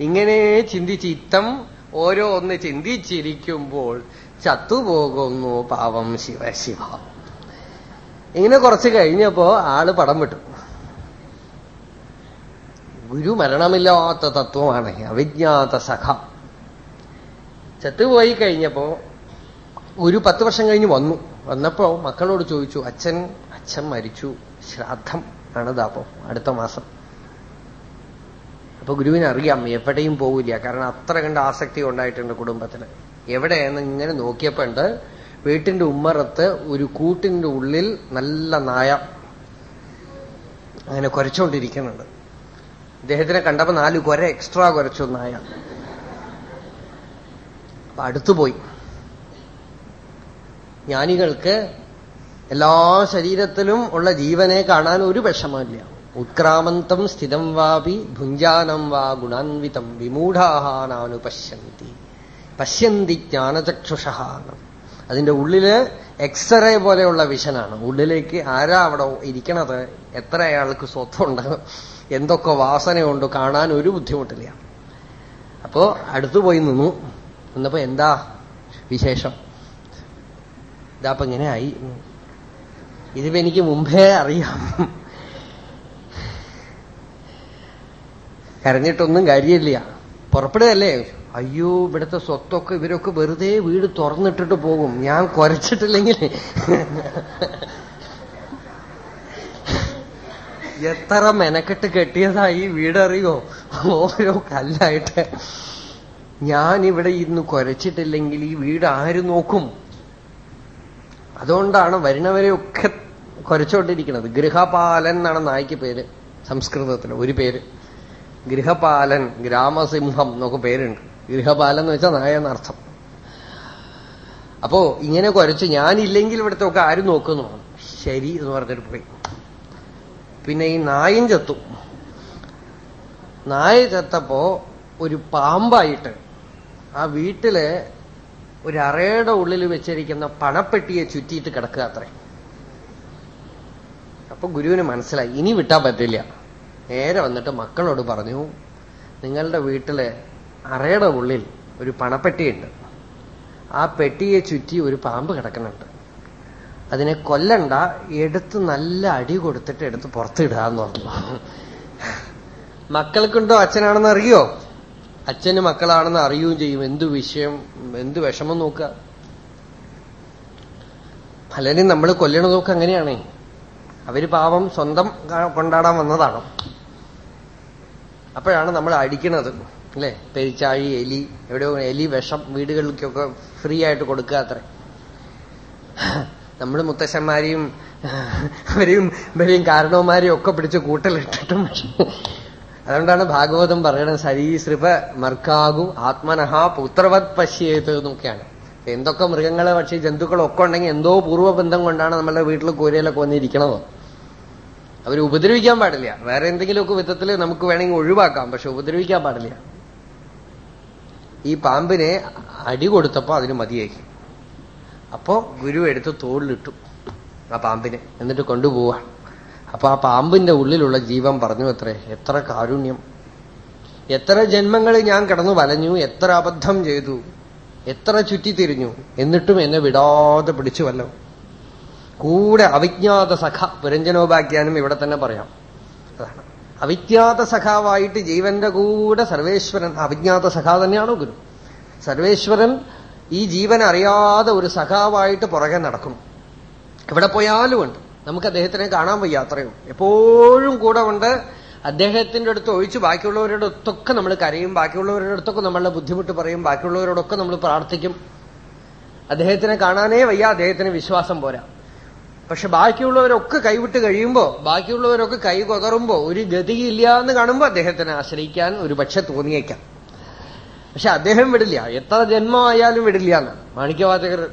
Speaker 1: ഇങ്ങനെ ചിന്തിച്ച് ഇത്തം ഓരോ ഒന്ന് ചിന്തിച്ചിരിക്കുമ്പോൾ ചത്തുപോകുന്നു പാവം ശിവ ശിവ. ഇങ്ങനെ കുറച്ച് കഴിഞ്ഞപ്പോ ആൾ പടം വിട്ടു. ഗുരു മരണമില്ലാത്ത തത്വമാണ് അവിജ്ഞാത സഖ. ചത്തുപോയി കഴിഞ്ഞപ്പോ ഒരു പത്ത് വർഷം കഴിഞ്ഞ് വന്നു. വന്നപ്പോ മക്കളോട് ചോദിച്ചു അച്ഛൻ അച്ഛൻ മരിച്ചു. ശ്രാദ്ധം ആണതാപ്പോ അടുത്ത മാസം. അപ്പൊ ഗുരുവിന് അറിയാം എവിടെയും പോവില്ല. കാരണം അത്ര കണ്ട് ആസക്തി ഉണ്ടായിട്ടുണ്ട് കുടുംബത്തിന്. എവിടെയെന്ന് ഇങ്ങനെ നോക്കിയപ്പോ ഉണ്ട് വീട്ടിന്റെ ഉമ്മറത്ത് ഒരു കൂട്ടിന്റെ ഉള്ളിൽ നല്ല നായ അങ്ങനെ കുരച്ചോണ്ടിരിക്കുന്നുണ്ട്. ഇദ്ദേഹത്തിനെ കണ്ടപ്പോ നാല് കുര എക്സ്ട്രാ കുരച്ചു നായ. അപ്പൊ അടുത്തുപോയി. ജ്ഞാനികൾക്ക് എല്ലാ ശരീരത്തിലും ഉള്ള ജീവനെ കാണാൻ ഒരു വിഷമമില്ല. ഉത്ക്രാമന്തം സ്ഥിതം വാപി ഭുഞ്ചാനം വാ ഗുണാൻവിതം വിമൂഢാഹാനാനു പശ്യന്തി. പശ്യന്തി ജ്ഞാനചക്ഷുഷ. അതിന്റെ ഉള്ളിൽ എക്സ്റേ പോലെയുള്ള വിഷനാണ്. ഉള്ളിലേക്ക് ആരാ അവിടെ ഇരിക്കണത്? എത്ര അയാൾക്ക് സ്വത്തുണ്ട് എന്തൊക്കെ വാസനയുണ്ട്? കാണാൻ ഒരു ബുദ്ധിമുട്ടില്ല. അപ്പോ അടുത്തു പോയി നിന്നു. നിന്നപ്പോ എന്താ വിശേഷം? ഇതാപ്പൊ ഇങ്ങനെ ആയി. ഇതിപ്പോ എനിക്ക് മുമ്പേ അറിയാം. കരഞ്ഞിട്ടൊന്നും കാര്യമില്ല. പുറപ്പെടുകയല്ലേ? അയ്യോ ഇവിടുത്തെ സ്വത്തൊക്കെ ഇവരൊക്കെ വെറുതെ വീട് തുറന്നിട്ടിട്ട് പോകും. ഞാൻ കുരച്ചിട്ടില്ലെങ്കിൽ എത്ര മെനക്കെട്ട് കെട്ടിയതായി വീടറിയോ? ഓരോ കല്ലായിട്ട്. ഞാൻ ഇവിടെ ഇന്ന് കുരച്ചിട്ടില്ലെങ്കിൽ ഈ വീട് ആര് നോക്കും? അതുകൊണ്ടാണ് വരുന്നവരെയൊക്കെ കുരച്ചോണ്ടിരിക്കുന്നത്. ഗൃഹപാലൻ എന്നാണ് നായ്ക്ക് പേര് സംസ്കൃതത്തിൽ ഒരു പേര്. ഗൃഹപാലൻ ഗ്രാമസിംഹം എന്നൊക്കെ പേരുണ്ട്. ഗൃഹപാലൻ എന്ന് വെച്ചാൽ നായ എന്നർത്ഥം അപ്പോ ഇങ്ങനെ കുരച്ച് ഞാനില്ലെങ്കിൽ ഇവിടുത്തെ ഒക്കെ ആരും നോക്കുന്നു? ശരി എന്ന് പറഞ്ഞിട്ട് പോയി. പിന്നെ ഈ നായും ചത്തു. നായ ചത്തപ്പോ ഒരു പാമ്പായിട്ട് ആ വീട്ടിൽ ഒരു അറയുടെ ഉള്ളിൽ വെച്ചിരിക്കുന്ന പണപ്പെട്ടിയെ ചുറ്റിയിട്ട് കിടക്കുക അത്രേ. അപ്പൊ ഗുരുവിന് മനസ്സിലായി ഇനി വിട്ടാൻ പറ്റില്ല. നേരെ വന്നിട്ട് മക്കളോട് പറഞ്ഞു നിങ്ങളുടെ വീട്ടിൽ അറയുടെ ഉള്ളിൽ ഒരു പണപ്പെട്ടിയുണ്ട്. ആ പെട്ടിയെ ചുറ്റി ഒരു പാമ്പ് കിടക്കുന്നുണ്ട്. അതിനെ കൊല്ലണ്ട എടുത്ത് നല്ല അടി കൊടുത്തിട്ട് എടുത്ത് പുറത്തിടുക എന്ന് പറഞ്ഞു. മക്കൾക്കുണ്ടോ അച്ഛനാണെന്ന് അറിയോ? അച്ഛന് മക്കളാണെന്ന് അറിയുകയും ചെയ്യും. എന്തു വിഷയം എന്ത് വിഷമം നോക്കുക. പലരും നമ്മൾ കൊല്ലണതൊക്കെ അങ്ങനെയാണേ. അവർ പാവം സ്വന്തം കൊണ്ടാടാൻ വന്നതാണ്. അപ്പോഴാണ് നമ്മൾ അടിക്കണത് അല്ലെ? പെരിച്ചാഴി എലി എവിടെയോ എലി വിഷം വീടുകളിലേക്കൊക്കെ ഫ്രീ ആയിട്ട് കൊടുക്കുക അത്ര. നമ്മൾ മുത്തശ്ശന്മാരെയും അവരെയും ഇവരെയും കാരണവന്മാരെയും ഒക്കെ പിടിച്ച് കൂട്ടലിട്ടിട്ടും അതുകൊണ്ടാണ് ഭാഗവതം പറയണത് സരീസൃപ മർക്കാകു ആത്മനഹ പുത്രവത് പശ്യേത് എന്നൊക്കെയാണ്. എന്തൊക്കെ മൃഗങ്ങളെ പക്ഷി ജന്തുക്കളൊക്കെ ഉണ്ടെങ്കിൽ എന്തോ പൂർവബന്ധം കൊണ്ടാണ് നമ്മളുടെ വീട്ടിൽ കൂരയിലൊക്കെ വന്നിരിക്കണത്. അവർ ഉപദ്രവിക്കാൻ പാടില്ല. വേറെ എന്തെങ്കിലുമൊക്കെ വിധത്തിൽ നമുക്ക് വേണമെങ്കിൽ ഒഴിവാക്കാം പക്ഷെ ഉപദ്രവിക്കാൻ പാടില്ല. ഈ പാമ്പിനെ അടി കൊടുത്തപ്പോ അതിന് മതിയായി. അപ്പോ ഗുരു എടുത്ത് തോളിലിട്ടു ആ പാമ്പിനെ. എന്നിട്ട് കൊണ്ടുപോവാ. അപ്പൊ ആ പാമ്പിന്റെ ഉള്ളിലുള്ള ജീവൻ പറഞ്ഞു അത്രേ എത്ര കാരുണ്യം. എത്ര ജന്മങ്ങൾ ഞാൻ കടന്നു വലഞ്ഞു എത്ര അബദ്ധം ചെയ്തു എത്ര ചുറ്റിത്തിരിഞ്ഞു എന്നിട്ടും എന്നെ വിടാതെ പിടിച്ചു വല്ലോ കൂടെ അവിജ്ഞാത സഖ പുരഞ്ജനോപാഖ്യാനം ഇവിടെ തന്നെ പറയാം. അതാണ്. അവിജ്ഞാത സഖാവായിട്ട് ജീവന്റെ കൂടെ സർവേശ്വരൻ അവിജ്ഞാത സഖ തന്നെയാണോ ഗുരു? സർവേശ്വരൻ ഈ ജീവൻ അറിയാതെ ഒരു സഖാവായിട്ട് പുറകെ നടക്കും. എവിടെ പോയാലും ഉണ്ട്. നമുക്ക് അദ്ദേഹത്തിനെ കാണാൻ വയ്യ അത്രയും. എപ്പോഴും കൂടെ ഉണ്ട് അദ്ദേഹത്തിന്റെ അടുത്ത് ഒഴിച്ച് ബാക്കിയുള്ളവരുടെ അടുത്തൊക്കെ നമ്മൾ കരയും ബാക്കിയുള്ളവരുടെ അടുത്തൊക്കെ നമ്മളുടെ ബുദ്ധിമുട്ട് പറയും ബാക്കിയുള്ളവരോടൊക്കെ നമ്മൾ പ്രാർത്ഥിക്കും. അദ്ദേഹത്തിനെ കാണാനേ വയ്യ അദ്ദേഹത്തിന് വിശ്വാസം പോരാ. പക്ഷെ ബാക്കിയുള്ളവരൊക്കെ കൈവിട്ട് കഴിയുമ്പോ ബാക്കിയുള്ളവരൊക്കെ കൈ കൊതറുമ്പോ ഒരു ഗതിയില്ല എന്ന് കാണുമ്പോ അദ്ദേഹത്തിനെ ആശ്രയിക്കാൻ ഒരു പക്ഷെ തോന്നിയേക്കാം. പക്ഷെ അദ്ദേഹം വിടില്ല. എത്ര ജന്മമായാലും വിടില്ല എന്ന്. മാണിക്യവാചകർ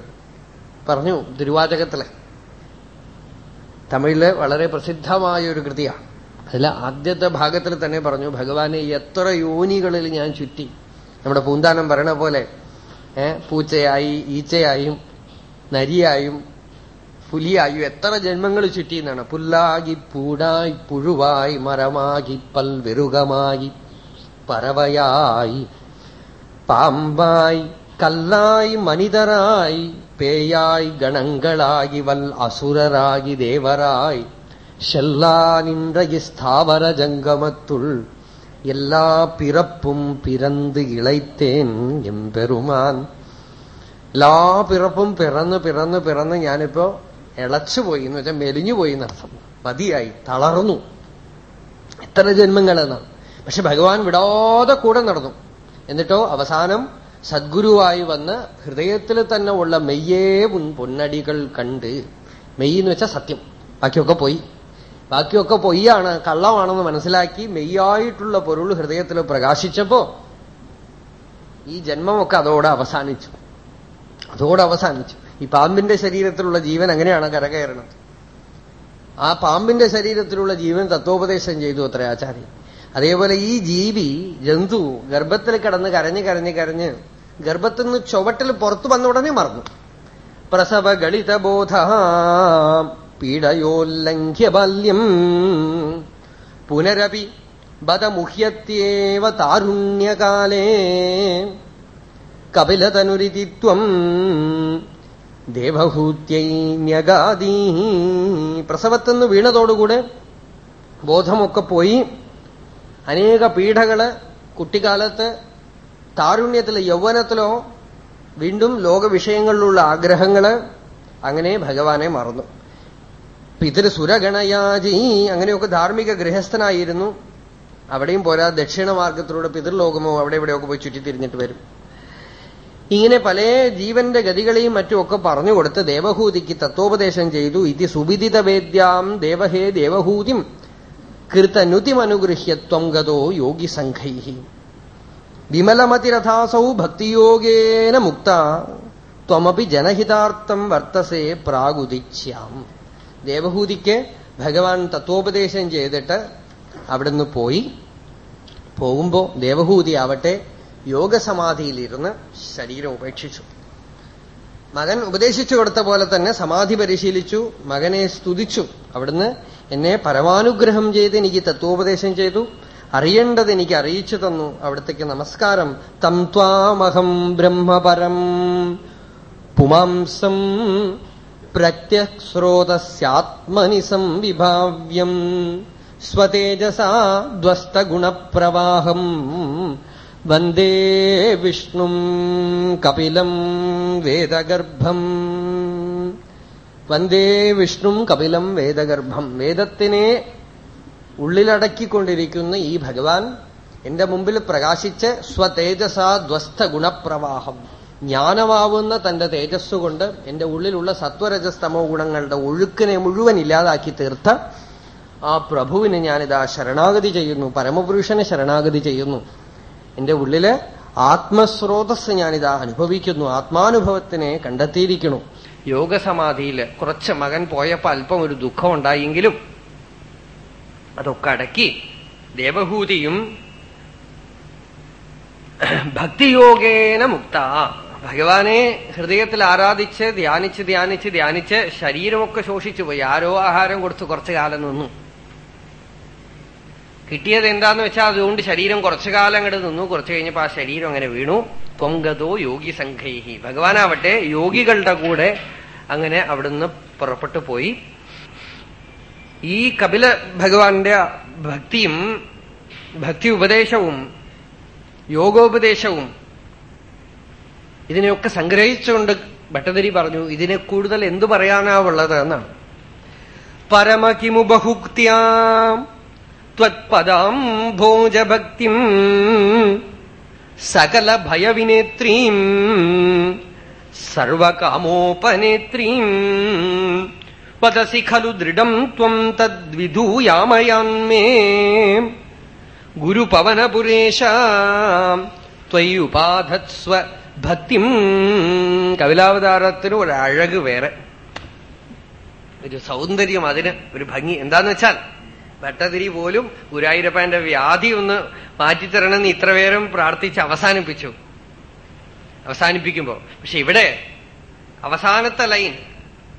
Speaker 1: പറഞ്ഞു തിരുവാചകത്തിലെ. തമിഴിൽ വളരെ പ്രസിദ്ധമായ ഒരു കൃതിയാണ്. അതിൽ ആദ്യത്തെ ഭാഗത്തിൽ തന്നെ പറഞ്ഞു ഭഗവാനെ എത്ര യോനികളിൽ ഞാൻ ചുറ്റി. നമ്മുടെ പൂന്താനം പറയണ പോലെ പൂച്ചയായി ഈച്ചയായും നരിയായും പുലിയായും എത്ര ജന്മങ്ങൾ ചുറ്റി എന്നാണ്. പുല്ലാകി പൂടായി പുഴുവായി മരമാകി പൽവെറുകമായി പറവയായി പാമ്പായി കല്ലായി മനിതരായി പേയായി ഗണങ്ങളായി വൽ അസുരായി ദേവരായി. ഷെല്ലാനിന്റെ ഈ സ്ഥാവര ജംഗമത്തുൾ എല്ലാ പിറപ്പും പിറന്ന് ഇളൈത്തേൻ എമ്പെരുമാൻ എല്ലാ പിറപ്പും പിറന്ന് പിറന്ന് പിറന്ന് ഞാനിപ്പോ ഇളച്ചുപോയി എന്ന് വെച്ചാൽ മെലിഞ്ഞുപോയി എന്നർത്ഥം. മതിയായി തളർന്നു. എത്ര ജന്മങ്ങളെന്നാണ്. പക്ഷെ ഭഗവാൻ വിടാതെ കൂടെ നടന്നു. എന്നിട്ടോ അവസാനം സദ്ഗുരുവായി വന്ന് ഹൃദയത്തിൽ തന്നെ ഉള്ള മെയ്യേ പൊന്നടികൾ കണ്ട് മെയ് എന്ന് വെച്ചാൽ സത്യം. ബാക്കിയൊക്കെ പോയി. ബാക്കിയൊക്കെ പൊയ്യാണ്. കള്ളമാണെന്ന് മനസ്സിലാക്കി മെയ്യായിട്ടുള്ള പൊരുൾ ഹൃദയത്തിൽ പ്രകാശിച്ചപ്പോ ഈ ജന്മമൊക്കെ അതോടെ അവസാനിച്ചു. അതോടെ അവസാനിച്ചു. ഈ പാമ്പിന്റെ ശരീരത്തിലുള്ള ജീവൻ അങ്ങനെയാണ് കരകയറുന്നത്. ആ പാമ്പിന്റെ ശരീരത്തിലുള്ള ജീവൻ തത്വോപദേശം ചെയ്തു അത്ര ആചാര്യൻ അതേപോലെ ഈ ജീവി ജന്തു ഗർഭത്തിൽ കിടന്ന് കരഞ്ഞ് കരഞ്ഞ് കരഞ്ഞ് ഗർഭത്തിൽ നിന്ന് ചുവട്ടിൽ പുറത്തു വന്ന ഉടനെ മറന്നു. പ്രസവ ഗളിത ബോധ പീഡയോല്ലംഘ്യ ബാല്യം പുനരപി ബദമുഹ്യത്യേവ താരുണ്യകാലേ. കപിലതനുരിതിത്വം ദേവഹൂത്യൈ ന്യഗാദീ. പ്രസവത്തിന്ന് വീണതോടുകൂടെ ബോധമൊക്കെ പോയി. അനേക പീഠകൾ കുട്ടിക്കാലത്ത് താരുണ്യത്തിലോ യൗവനത്തിലോ വീണ്ടും ലോകവിഷയങ്ങളിലുള്ള ആഗ്രഹങ്ങൾ അങ്ങനെ ഭഗവാനെ മറന്നു. പിതൃ സുരഗണയാജി അങ്ങനെയൊക്കെ ധാർമ്മിക ഗൃഹസ്ഥനായിരുന്നു. അവിടെയും പോരാ ദക്ഷിണ മാർഗത്തിലൂടെ പിതൃലോകമോ അവിടെ ഇവിടെയൊക്കെ പോയി ചുറ്റിത്തിരിഞ്ഞിട്ട് വരും. ഇങ്ങനെ പല ജീവന്റെ ഗതികളെയും മറ്റുമൊക്കെ പറഞ്ഞുകൊടുത്ത് ദേവഹൂതിക്ക് തത്വോപദേശം ചെയ്തു. ഇതി സുവിദിത വേദ്യാം ദേവഹേ ദേവഹൂതിം കൃതനുതിമനുഗൃഹ്യത്വം ഗതോ യോഗിസംഘൈ വിമലമതിരഥാസൗ ഭക്തിയോഗേന മുക്ത. ത്വമപി ജനഹിതാർത്ഥം വർത്തസേ പ്രാഗുദിച്യാം ദേവഹൂതിക്ക് ഭഗവാൻ തത്വോപദേശം ചെയ്തിട്ട് അവിടുന്ന് പോയി. പോകുമ്പോ ദേവഹൂതി ആവട്ടെ യോഗസമാധിയിലിരുന്ന് ശരീരം ഉപേക്ഷിച്ചു. മകൻ ഉപദേശിച്ചു കൊടുത്ത പോലെ തന്നെ സമാധി പരിശീലിച്ചു. മകനെ സ്തുതിച്ചു. അവിടുന്ന് എന്നെ പരമാനുഗ്രഹം ചെയ്ത് എനിക്ക് തത്വോപദേശം ചെയ്തു. അറിയേണ്ടത് എനിക്ക് അറിയിച്ചു തന്നു അവിടത്തേക്ക് നമസ്കാരം. തം ത്വാമഹം ബ്രഹ്മപരം. പുമാംസം പ്രത്യസ്രോതസ്യാത്മനി സംവിഭാവ്യം. സ്വതേജസാ വന്ദേ വിഷ്ണു കപിലം വേദഗർഭം. വന്ദേ വിഷ്ണു കപിലം വേദഗർഭം. വേദത്തിനെ ഉള്ളിലടക്കിക്കൊണ്ടിരിക്കുന്ന ഈ ഭഗവാൻ എന്റെ മുമ്പിൽ പ്രകാശിച്ച് സ്വതേജസാ ധ്വസ്ത ഗുണപ്രവാഹം ജ്ഞാനമാവുന്ന തന്റെ തേജസ്സുകൊണ്ട് എന്റെ ഉള്ളിലുള്ള സത്വരജസ്തമോ ഗുണങ്ങളുടെ ഒഴുക്കിനെ മുഴുവൻ ഇല്ലാതാക്കി തീർത്ത ആ പ്രഭുവിന് ഞാനിതാ ശരണാഗതി ചെയ്യുന്നു പരമപുരുഷനെ ശരണാഗതി ചെയ്യുന്നു. എന്റെ ഉള്ളിൽ ആത്മസ്രോതസ് ഞാനിതാ അനുഭവിക്കുന്നു ആത്മാനുഭവത്തിനെ കണ്ടെത്തിയിരിക്കുന്നു. യോഗസമാധിയിൽ കുറച്ച് മകൻ പോയപ്പോ അല്പം ഒരു ദുഃഖം ഉണ്ടായെങ്കിലും അതൊക്കെ അടക്കി ദേവഹൂതിയും ഭക്തിയോഗേന മുക്ത. ഭഗവാനെ ഹൃദയത്തിൽ ആരാധിച്ച് ധ്യാനിച്ച് ധ്യാനിച്ച് ധ്യാനിച്ച് ശരീരമൊക്കെ ശോഷിച്ചു പോയി. ആരോ ആഹാരം കൊടുത്ത് കുറച്ചു കാലം നിന്നു. കിട്ടിയത് എന്താന്ന് വെച്ചാൽ അതുകൊണ്ട് ശരീരം കുറച്ചു കാലം അങ്ങോട്ട് നിന്നു. കുറച്ചു കഴിഞ്ഞപ്പോ ആ ശരീരം അങ്ങനെ വീണു. പൊങ്കതോ യോഗി സംഘൈഹി. ഭഗവാനാവട്ടെ യോഗികളുടെ കൂടെ അങ്ങനെ അവിടുന്ന് പുറപ്പെട്ടു പോയി. ഈ കപില ഭഗവാന്റെ ഭക്തിയും ഭക്തി ഉപദേശവും യോഗോപദേശവും ഇതിനെയൊക്കെ സംഗ്രഹിച്ചുകൊണ്ട് ഭട്ടതിരി പറഞ്ഞു ഇതിനെ കൂടുതൽ എന്തു പറയാനാവുള്ളത് എന്നാണ്. പരമകിമു ബഹുക്തിയാം ത്വത്പദാം ഭോജഭക്തിം സകല ഭയവിനേത്രീം സർവകാമോപനേത്രീം വദസി ഖലു ദൃഢം ത്വം തദ്വിധൂയാമയാന്മേ. ഗുരുപവനപുരേശ ത്വയുപാധത്സ്വ ഭക്തിം. കപിലാവതാരത്തിന് ഒരു അഴക് വേറെ. ഒരു സൗന്ദര്യം അതിന് ഒരു ഭംഗി. എന്താന്ന് വെച്ചാൽ ഭട്ടതിരി പോലും ഗുരായൂരപ്പന്റെ വ്യാധി ഒന്ന് മാറ്റിത്തരണമെന്ന് ഇത്ര പേരും പ്രാർത്ഥിച്ച് അവസാനിപ്പിച്ചു. അവസാനിപ്പിക്കുമ്പോ. പക്ഷെ ഇവിടെ അവസാനത്തെ ലൈൻ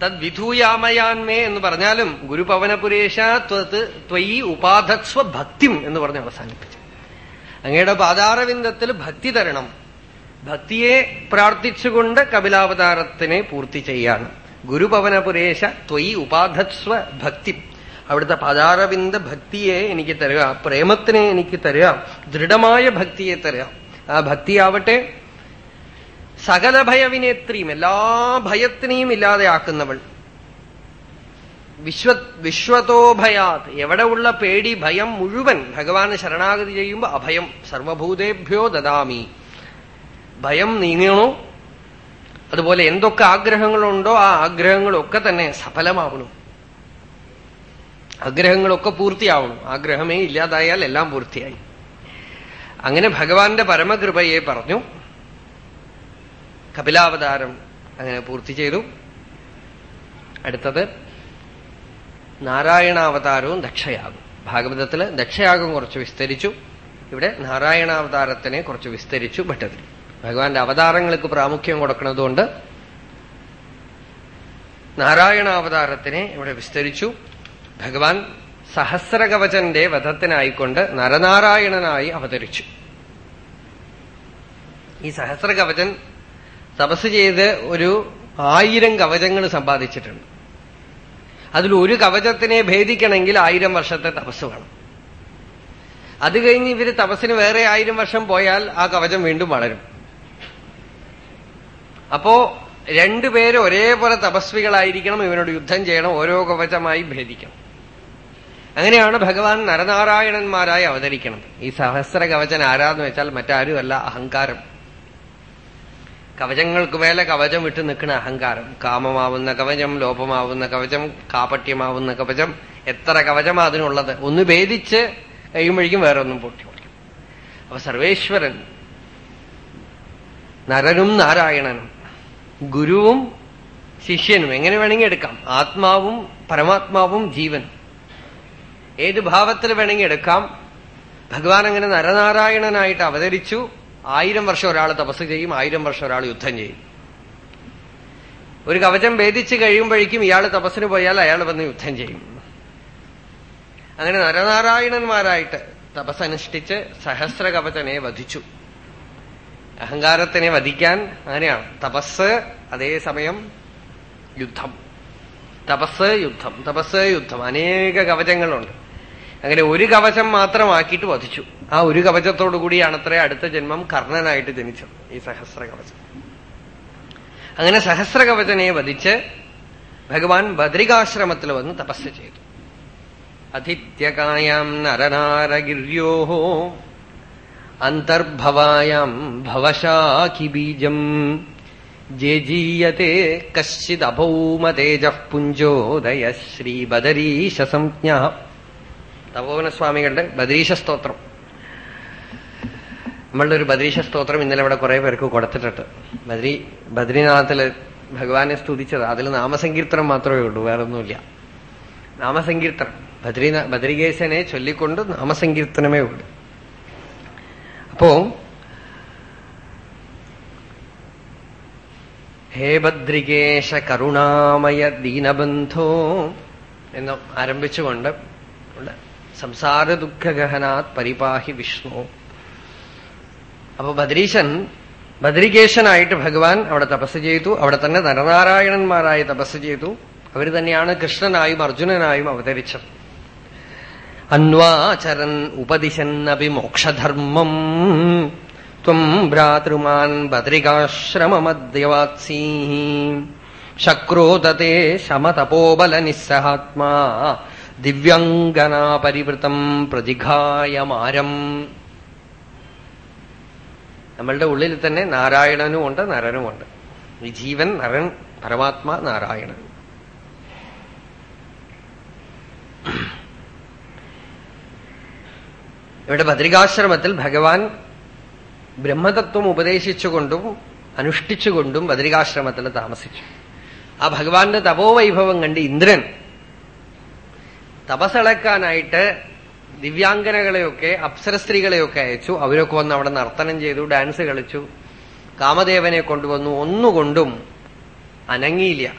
Speaker 1: തദ് വിധൂയാമയാൻമേ എന്ന് പറഞ്ഞാലും ഗുരുപവനപുരേഷ ത്വത്ത് ത്വയി ഉപാധസ്വ ഭക്തിം എന്ന് പറഞ്ഞ് അവസാനിപ്പിച്ചു. അങ്ങയുടെ പാതാരവിന്ദത്തിൽ ഭക്തി തരണം. ഭക്തിയെ പ്രാർത്ഥിച്ചുകൊണ്ട് കപിലാവതാരത്തിനെ പൂർത്തി ചെയ്യാണ്. ഗുരുപവനപുരേശ ത്വയി ഉപാധസ്വ ഭക്തി. അവിടുത്തെ പദാരവിന്ദ ഭക്തിയെ എനിക്ക് തരിക പ്രേമത്തിനെ എനിക്ക് തരിക ദൃഢമായ ഭക്തിയെ തരിക. ആ ഭക്തിയാവട്ടെ സകല ഭയവിനേത്രിയും എല്ലാ ഭയത്തിനെയും ഇല്ലാതെയാക്കുന്നവൾ. വിശ്വ വിശ്വതോ ഭയാത്. എവിടെ ഉള്ള പേടി ഭയം മുഴുവൻ ഭഗവാന് ശരണാഗതി ചെയ്യുമ്പോൾ അഭയം സർവഭൂതേഭ്യോ ദദാമി. ഭയം നീങ്ങണോ? അതുപോലെ എന്തൊക്കെ ആഗ്രഹങ്ങളുണ്ടോ ആ ആഗ്രഹങ്ങളൊക്കെ തന്നെ സഫലമാവണം. ആഗ്രഹങ്ങളൊക്കെ പൂർത്തിയാവണം. ആഗ്രഹമേ ഇല്ലാതായാൽ എല്ലാം പൂർത്തിയായി. അങ്ങനെ ഭഗവാന്റെ പരമകൃപയെ പറഞ്ഞു. കപിലാവതാരം അങ്ങനെ പൂർത്തി ചെയ്തു. അടുത്തത് നാരായണാവതാരവും ദക്ഷയാകും. ഭാഗവതത്തിൽ ദക്ഷയാഗം കുറച്ച് വിസ്തരിച്ചു. ഇവിടെ നാരായണാവതാരത്തിനെ കുറച്ച് വിസ്തരിച്ചു ഭട്ടതിരി ഭഗവാന്റെ അവതാരങ്ങൾക്ക് പ്രാമുഖ്യം കൊടുക്കുന്നതുകൊണ്ട് നാരായണാവതാരത്തിനെ ഇവിടെ വിസ്തരിച്ചു. ഭഗവാൻ സഹസ്രകവചന്റെ വധത്തിനായിക്കൊണ്ട് നരനാരായണനായി അവതരിച്ചു. ഈ സഹസ്രകവചൻ തപസ് ചെയ്ത് ഒരു ആയിരം കവചങ്ങൾ സമ്പാദിച്ചിട്ടുണ്ട്. അതിൽ ഒരു കവചത്തിനെ ഭേദിക്കണമെങ്കിൽ ആയിരം വർഷത്തെ തപസ് വേണം. അത് കഴിഞ്ഞ് ഇവർ തപസ്സിന് വേറെ ആയിരം വർഷം പോയാൽ ആ കവചം വീണ്ടും വളരും. അപ്പോ രണ്ടുപേര് ഒരേപോലെ തപസ്വികളായിരിക്കണം ഇവനോട് യുദ്ധം ചെയ്യണം ഓരോ കവചമായി ഭേദിക്കണം. അങ്ങനെയാണ് ഭഗവാൻ നരനാരായണന്മാരായി അവതരിക്കണം ഈ സഹസ്ര കവചൻ ആരാന്ന് വെച്ചാൽ മറ്റാരുമല്ല അഹങ്കാരം. കവചങ്ങൾക്ക് മേലെ കവചം വിട്ട് നിൽക്കുന്ന അഹങ്കാരം. കാമമാവുന്ന കവചം ലോപമാവുന്ന കവചം കാപട്യമാവുന്ന കവചം എത്ര കവചമാ അതിനുള്ളത്? ഒന്ന് ഭേദിച്ച് കഴിയുമ്പോഴേക്കും വേറെ ഒന്നും പൊട്ടി പൊളിക്കും അപ്പൊ സർവേശ്വരൻ നരനും നാരായണനും ഗുരുവും ശിഷ്യനും എങ്ങനെ വേണമെങ്കിൽ എടുക്കാം? ആത്മാവും പരമാത്മാവും ജീവനും. ഏത് ഭാവത്തിൽ വേണമെങ്കിൽ എടുക്കാം? ഭഗവാൻ അങ്ങനെ നരനാരായണനായിട്ട് അവതരിച്ചു. ആയിരം വർഷം ഒരാൾ തപസ് ചെയ്യും ആയിരം വർഷം ഒരാൾ യുദ്ധം ചെയ്യും. ഒരു കവചം ഭേദിച്ച് കഴിയുമ്പോഴേക്കും ഇയാൾ തപസ്സിന് പോയാൽ അയാൾ വന്ന് യുദ്ധം ചെയ്യും. അങ്ങനെ നരനാരായണന്മാരായിട്ട് തപസ്സനുഷ്ഠിച്ച് സഹസ്ര കവചനെ വധിച്ചു. അഹങ്കാരത്തിനെ വധിക്കാൻ അങ്ങനെയാണ്. തപസ് അതേസമയം യുദ്ധം. തപസ് യുദ്ധം. തപസ് യുദ്ധം. അനേക കവചങ്ങളുണ്ട്. അങ്ങനെ ഒരു കവചം മാത്രമാക്കിയിട്ട് വധിച്ചു. ആ ഒരു കവചത്തോടു കൂടിയാണ് അത്ര അടുത്ത ജന്മം കർണനായിട്ട് ജനിച്ചത് ഈ സഹസ്ര കവചം അങ്ങനെ സഹസ്ര കവചനെ വധിച്ച് ഭഗവാൻ ബദ്രികാശ്രമത്തിൽ വന്ന് തപസ് ചെയ്തു. അതിഥ്യകായാം നരനാരഗിര്യോ അന്തർഭവായം ഭവശാഖി ബീജം ജേജീയത്തെ കശ്ചിദഭൗമതേജ പുഞ്ചോദയ ശ്രീബദരീശ സംജ്ഞ തപോവനസ്വാമികളുടെ ബദ്രീശ സ്തോത്രം. നമ്മളുടെ ഒരു ബദ്രീശ സ്തോത്രം ഇന്നലെ ഇവിടെ കുറെ പേർക്ക് കൊടുത്തിട്ടുണ്ട്. ബദ്രി ബദ്രിനാഥിൽ ഭഗവാനെ സ്തുതിച്ചത് അതിൽ നാമസങ്കീർത്തനം മാത്രമേ ഉള്ളൂ വേറെ വേറൊന്നുമില്ല. നാമസങ്കീർത്തനം. ബദ്രി ബദ്രികേശനെ ചൊല്ലിക്കൊണ്ട് നാമസങ്കീർത്തനമേ ഉള്ളൂ. അപ്പോ ഹേ ബദ്രികേശ കരുണാമയ ദീനബന്ധോ എന്ന് ആരംഭിച്ചുകൊണ്ട് സംസാര ദുഃഖഗഹനാത് പരിപാഹി വിഷ്ണു. അപ്പൊ ബദ്രീശൻ ബദ്രികേശനായിട്ട് ഭഗവാൻ അവിടെ തപസ് ചെയ്തു. അവിടെ തന്നെ നരനാരായണന്മാരായി തപസ് ചെയ്തു. അവർ തന്നെയാണ് കൃഷ്ണനായും അർജുനനായും അവതരിച്ചത്. അന്വാചരൻ ഉപദിശന്നപി മോക്ഷധർമ്മം. ത്വം ഭ്രാതൃമാൻ ബദ്രികാശ്രമമദ്യവാത്സീ ശക്രോതത്തെ ശമതപോബല നിസ്സഹാത്മാ ദിവ്യങ്കനാപരിവൃതം പ്രതിഘായമാരം. നമ്മളുടെ ഉള്ളിൽ തന്നെ നാരായണനും നാരായണനുമുണ്ട് നരനുമുണ്ട് ഈ ജീവൻ നരൻ പരമാത്മാ നാരായണൻ. ഇവിടെ ബദ്രികാശ്രമത്തിൽ ഭഗവാൻ ബ്രഹ്മതത്വം ഉപദേശിച്ചുകൊണ്ടും അനുഷ്ഠിച്ചുകൊണ്ടും ബദ്രികാശ്രമത്തിൽ താമസിച്ചു. ആ ഭഗവാന്റെ തപോവൈഭവം കണ്ട് ഇന്ദ്രൻ തപസളക്കാനായിട്ട് ദിവ്യാംഗനകളെയൊക്കെ അപ്സര സ്ത്രീകളെയൊക്കെ അയച്ചു. അവരൊക്കെ വന്ന് അവിടെ നർത്തനം ചെയ്തു ഡാൻസ് കളിച്ചു. കാമദേവനെ കൊണ്ടുവന്നു. ഒന്നുകൊണ്ടും അനങ്ങിയില്ല.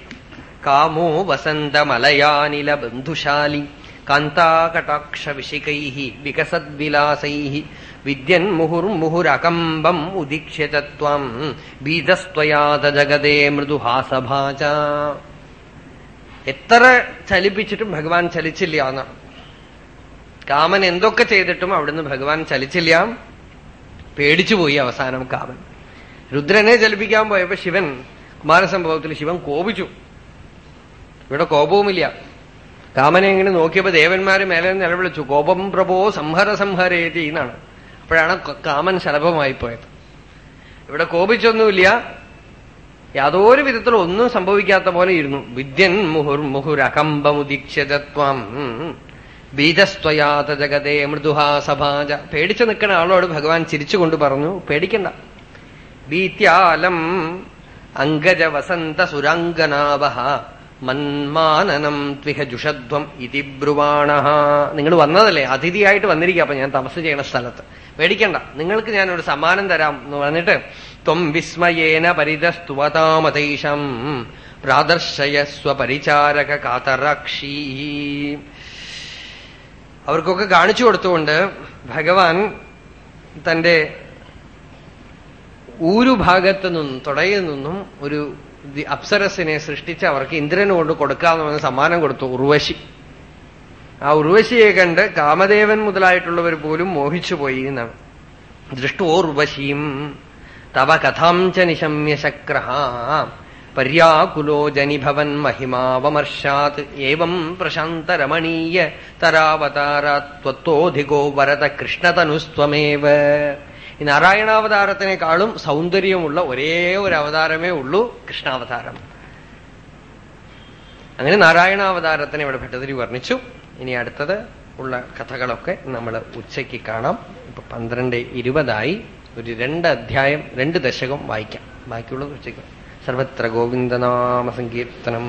Speaker 1: കാമോ വസന്തമലയാനില ബന്ധുശാലി കാന്താകടാക്ഷ വിശികൈഹി വികസദ്വിലാസൈ വിദ്യൻ മുഹുർമുഹുരകമ്പം ഉദീക്ഷ്യതത്വം ബീജസ്ത്വയാത ജഗതേ മൃദുഹാസഭാച. എത്ര ചലിപ്പിച്ചിട്ടും ഭഗവാൻ ചലിച്ചില്ല എന്നാണ് കാമൻ എന്തൊക്കെ ചെയ്തിട്ടും അവിടുന്ന് ഭഗവാൻ ചലിച്ചില്ല. പേടിച്ചുപോയി അവസാനം കാമൻ. രുദ്രനെ ചലിപ്പിക്കാൻ പോയപ്പോ ശിവൻ കുമാരസംഭവത്തിൽ ശിവൻ കോപിച്ചു. ഇവിടെ കോപവുമില്ല. കാമനെ ഇങ്ങനെ നോക്കിയപ്പോ ദേവന്മാര് മേലെ നിലവിളിച്ചു കോപം പ്രഭോ സംഹര സംഹരേതി എന്നാണ്. അപ്പോഴാണ് കാമൻ ശലഭമായി പോയത്. ഇവിടെ കോപിച്ചൊന്നുമില്ല. യാതൊരു വിധത്തിലും ഒന്നും സംഭവിക്കാത്ത പോലെ ഇരുന്നു. വിദ്യൻ മുഹുർ മുഹുരകമ്പമുദീക്ഷ്യതത്വം ബീജസ്ത്വയാത ജഗതേ മൃദുഹാസഭാജ പേടിച്ചു നിൽക്കുന്ന ആളോട് ഭഗവാൻ ചിരിച്ചുകൊണ്ട് പറഞ്ഞു പേടിക്കണ്ട. ബീത്യാലം അങ്കജ വസന്ത സുരാംഗനാവഹ മന്മാനനം ത്വിഹ ജുഷധ്വം ഇതി ബ്രുവാണ നിങ്ങൾ വന്നതല്ലേ? അതിഥിയായിട്ട് വന്നിരിക്കുക. അപ്പൊ ഞാൻ തപസ് ചെയ്യണ സ്ഥലത്ത്. പേടിക്കണ്ട. നിങ്ങൾക്ക് ഞാനൊരു സമ്മാനം തരാം എന്ന് പറഞ്ഞിട്ട് ത്വം വിസ്മയേന പരിതസ്തുവതാമതൈഷം പ്രാദർശയ സ്വപരിചാരക കാതറാക്ഷി അവർക്കൊക്കെ കാണിച്ചു കൊടുത്തുകൊണ്ട് ഭഗവാൻ തന്റെ ഊരുഭാഗത്തു നിന്നും തുടയിൽ നിന്നും ഒരു അപ്സരസിനെ സൃഷ്ടിച്ച് അവർക്ക് ഇന്ദ്രനോട് കൊടുക്കാമെന്ന് സമ്മാനം കൊടുത്തു ഉർവശി. ആ ഉർവശിയെ കണ്ട് കാമദേവൻ മുതലായിട്ടുള്ളവർ പോലും മോഹിച്ചുപോയി എന്നാണ്. ദൃഷ്ടോർവശീം തവ കഥാം ച നിശമ്യ ശക്ര പര്യാകുലോ ജനിഭവൻ മഹിമാവമർഷാത് ഏവം പ്രശാന്തരമണീയ തരാവതാരാത്വത്തോധികോ വരത കൃഷ്ണതനുസ്ത്വമേവ ഈ നാരായണാവതാരത്തിനേക്കാളും സൗന്ദര്യമുള്ള ഒരേ ഒരു അവതാരമേ ഉള്ളൂ കൃഷ്ണാവതാരം. അങ്ങനെ നാരായണാവതാരത്തിനെ ഇവിടെ ഭട്ടതിരി വർണിച്ചു. ഇനി അടുത്തത് ഉള്ള കഥകളൊക്കെ നമ്മൾ ഉച്ചയ്ക്ക് കാണാം. ഇപ്പൊ പന്ത്രണ്ട് ഇരുപതായി. ഒരു രണ്ട് അധ്യായം രണ്ട് ദശകം വായിക്കാം. ബാക്കിയുള്ളത് ഉച്ചയ്ക്ക് സർവത്ര ഗോവിന്ദനാമ സങ്കീർത്തനം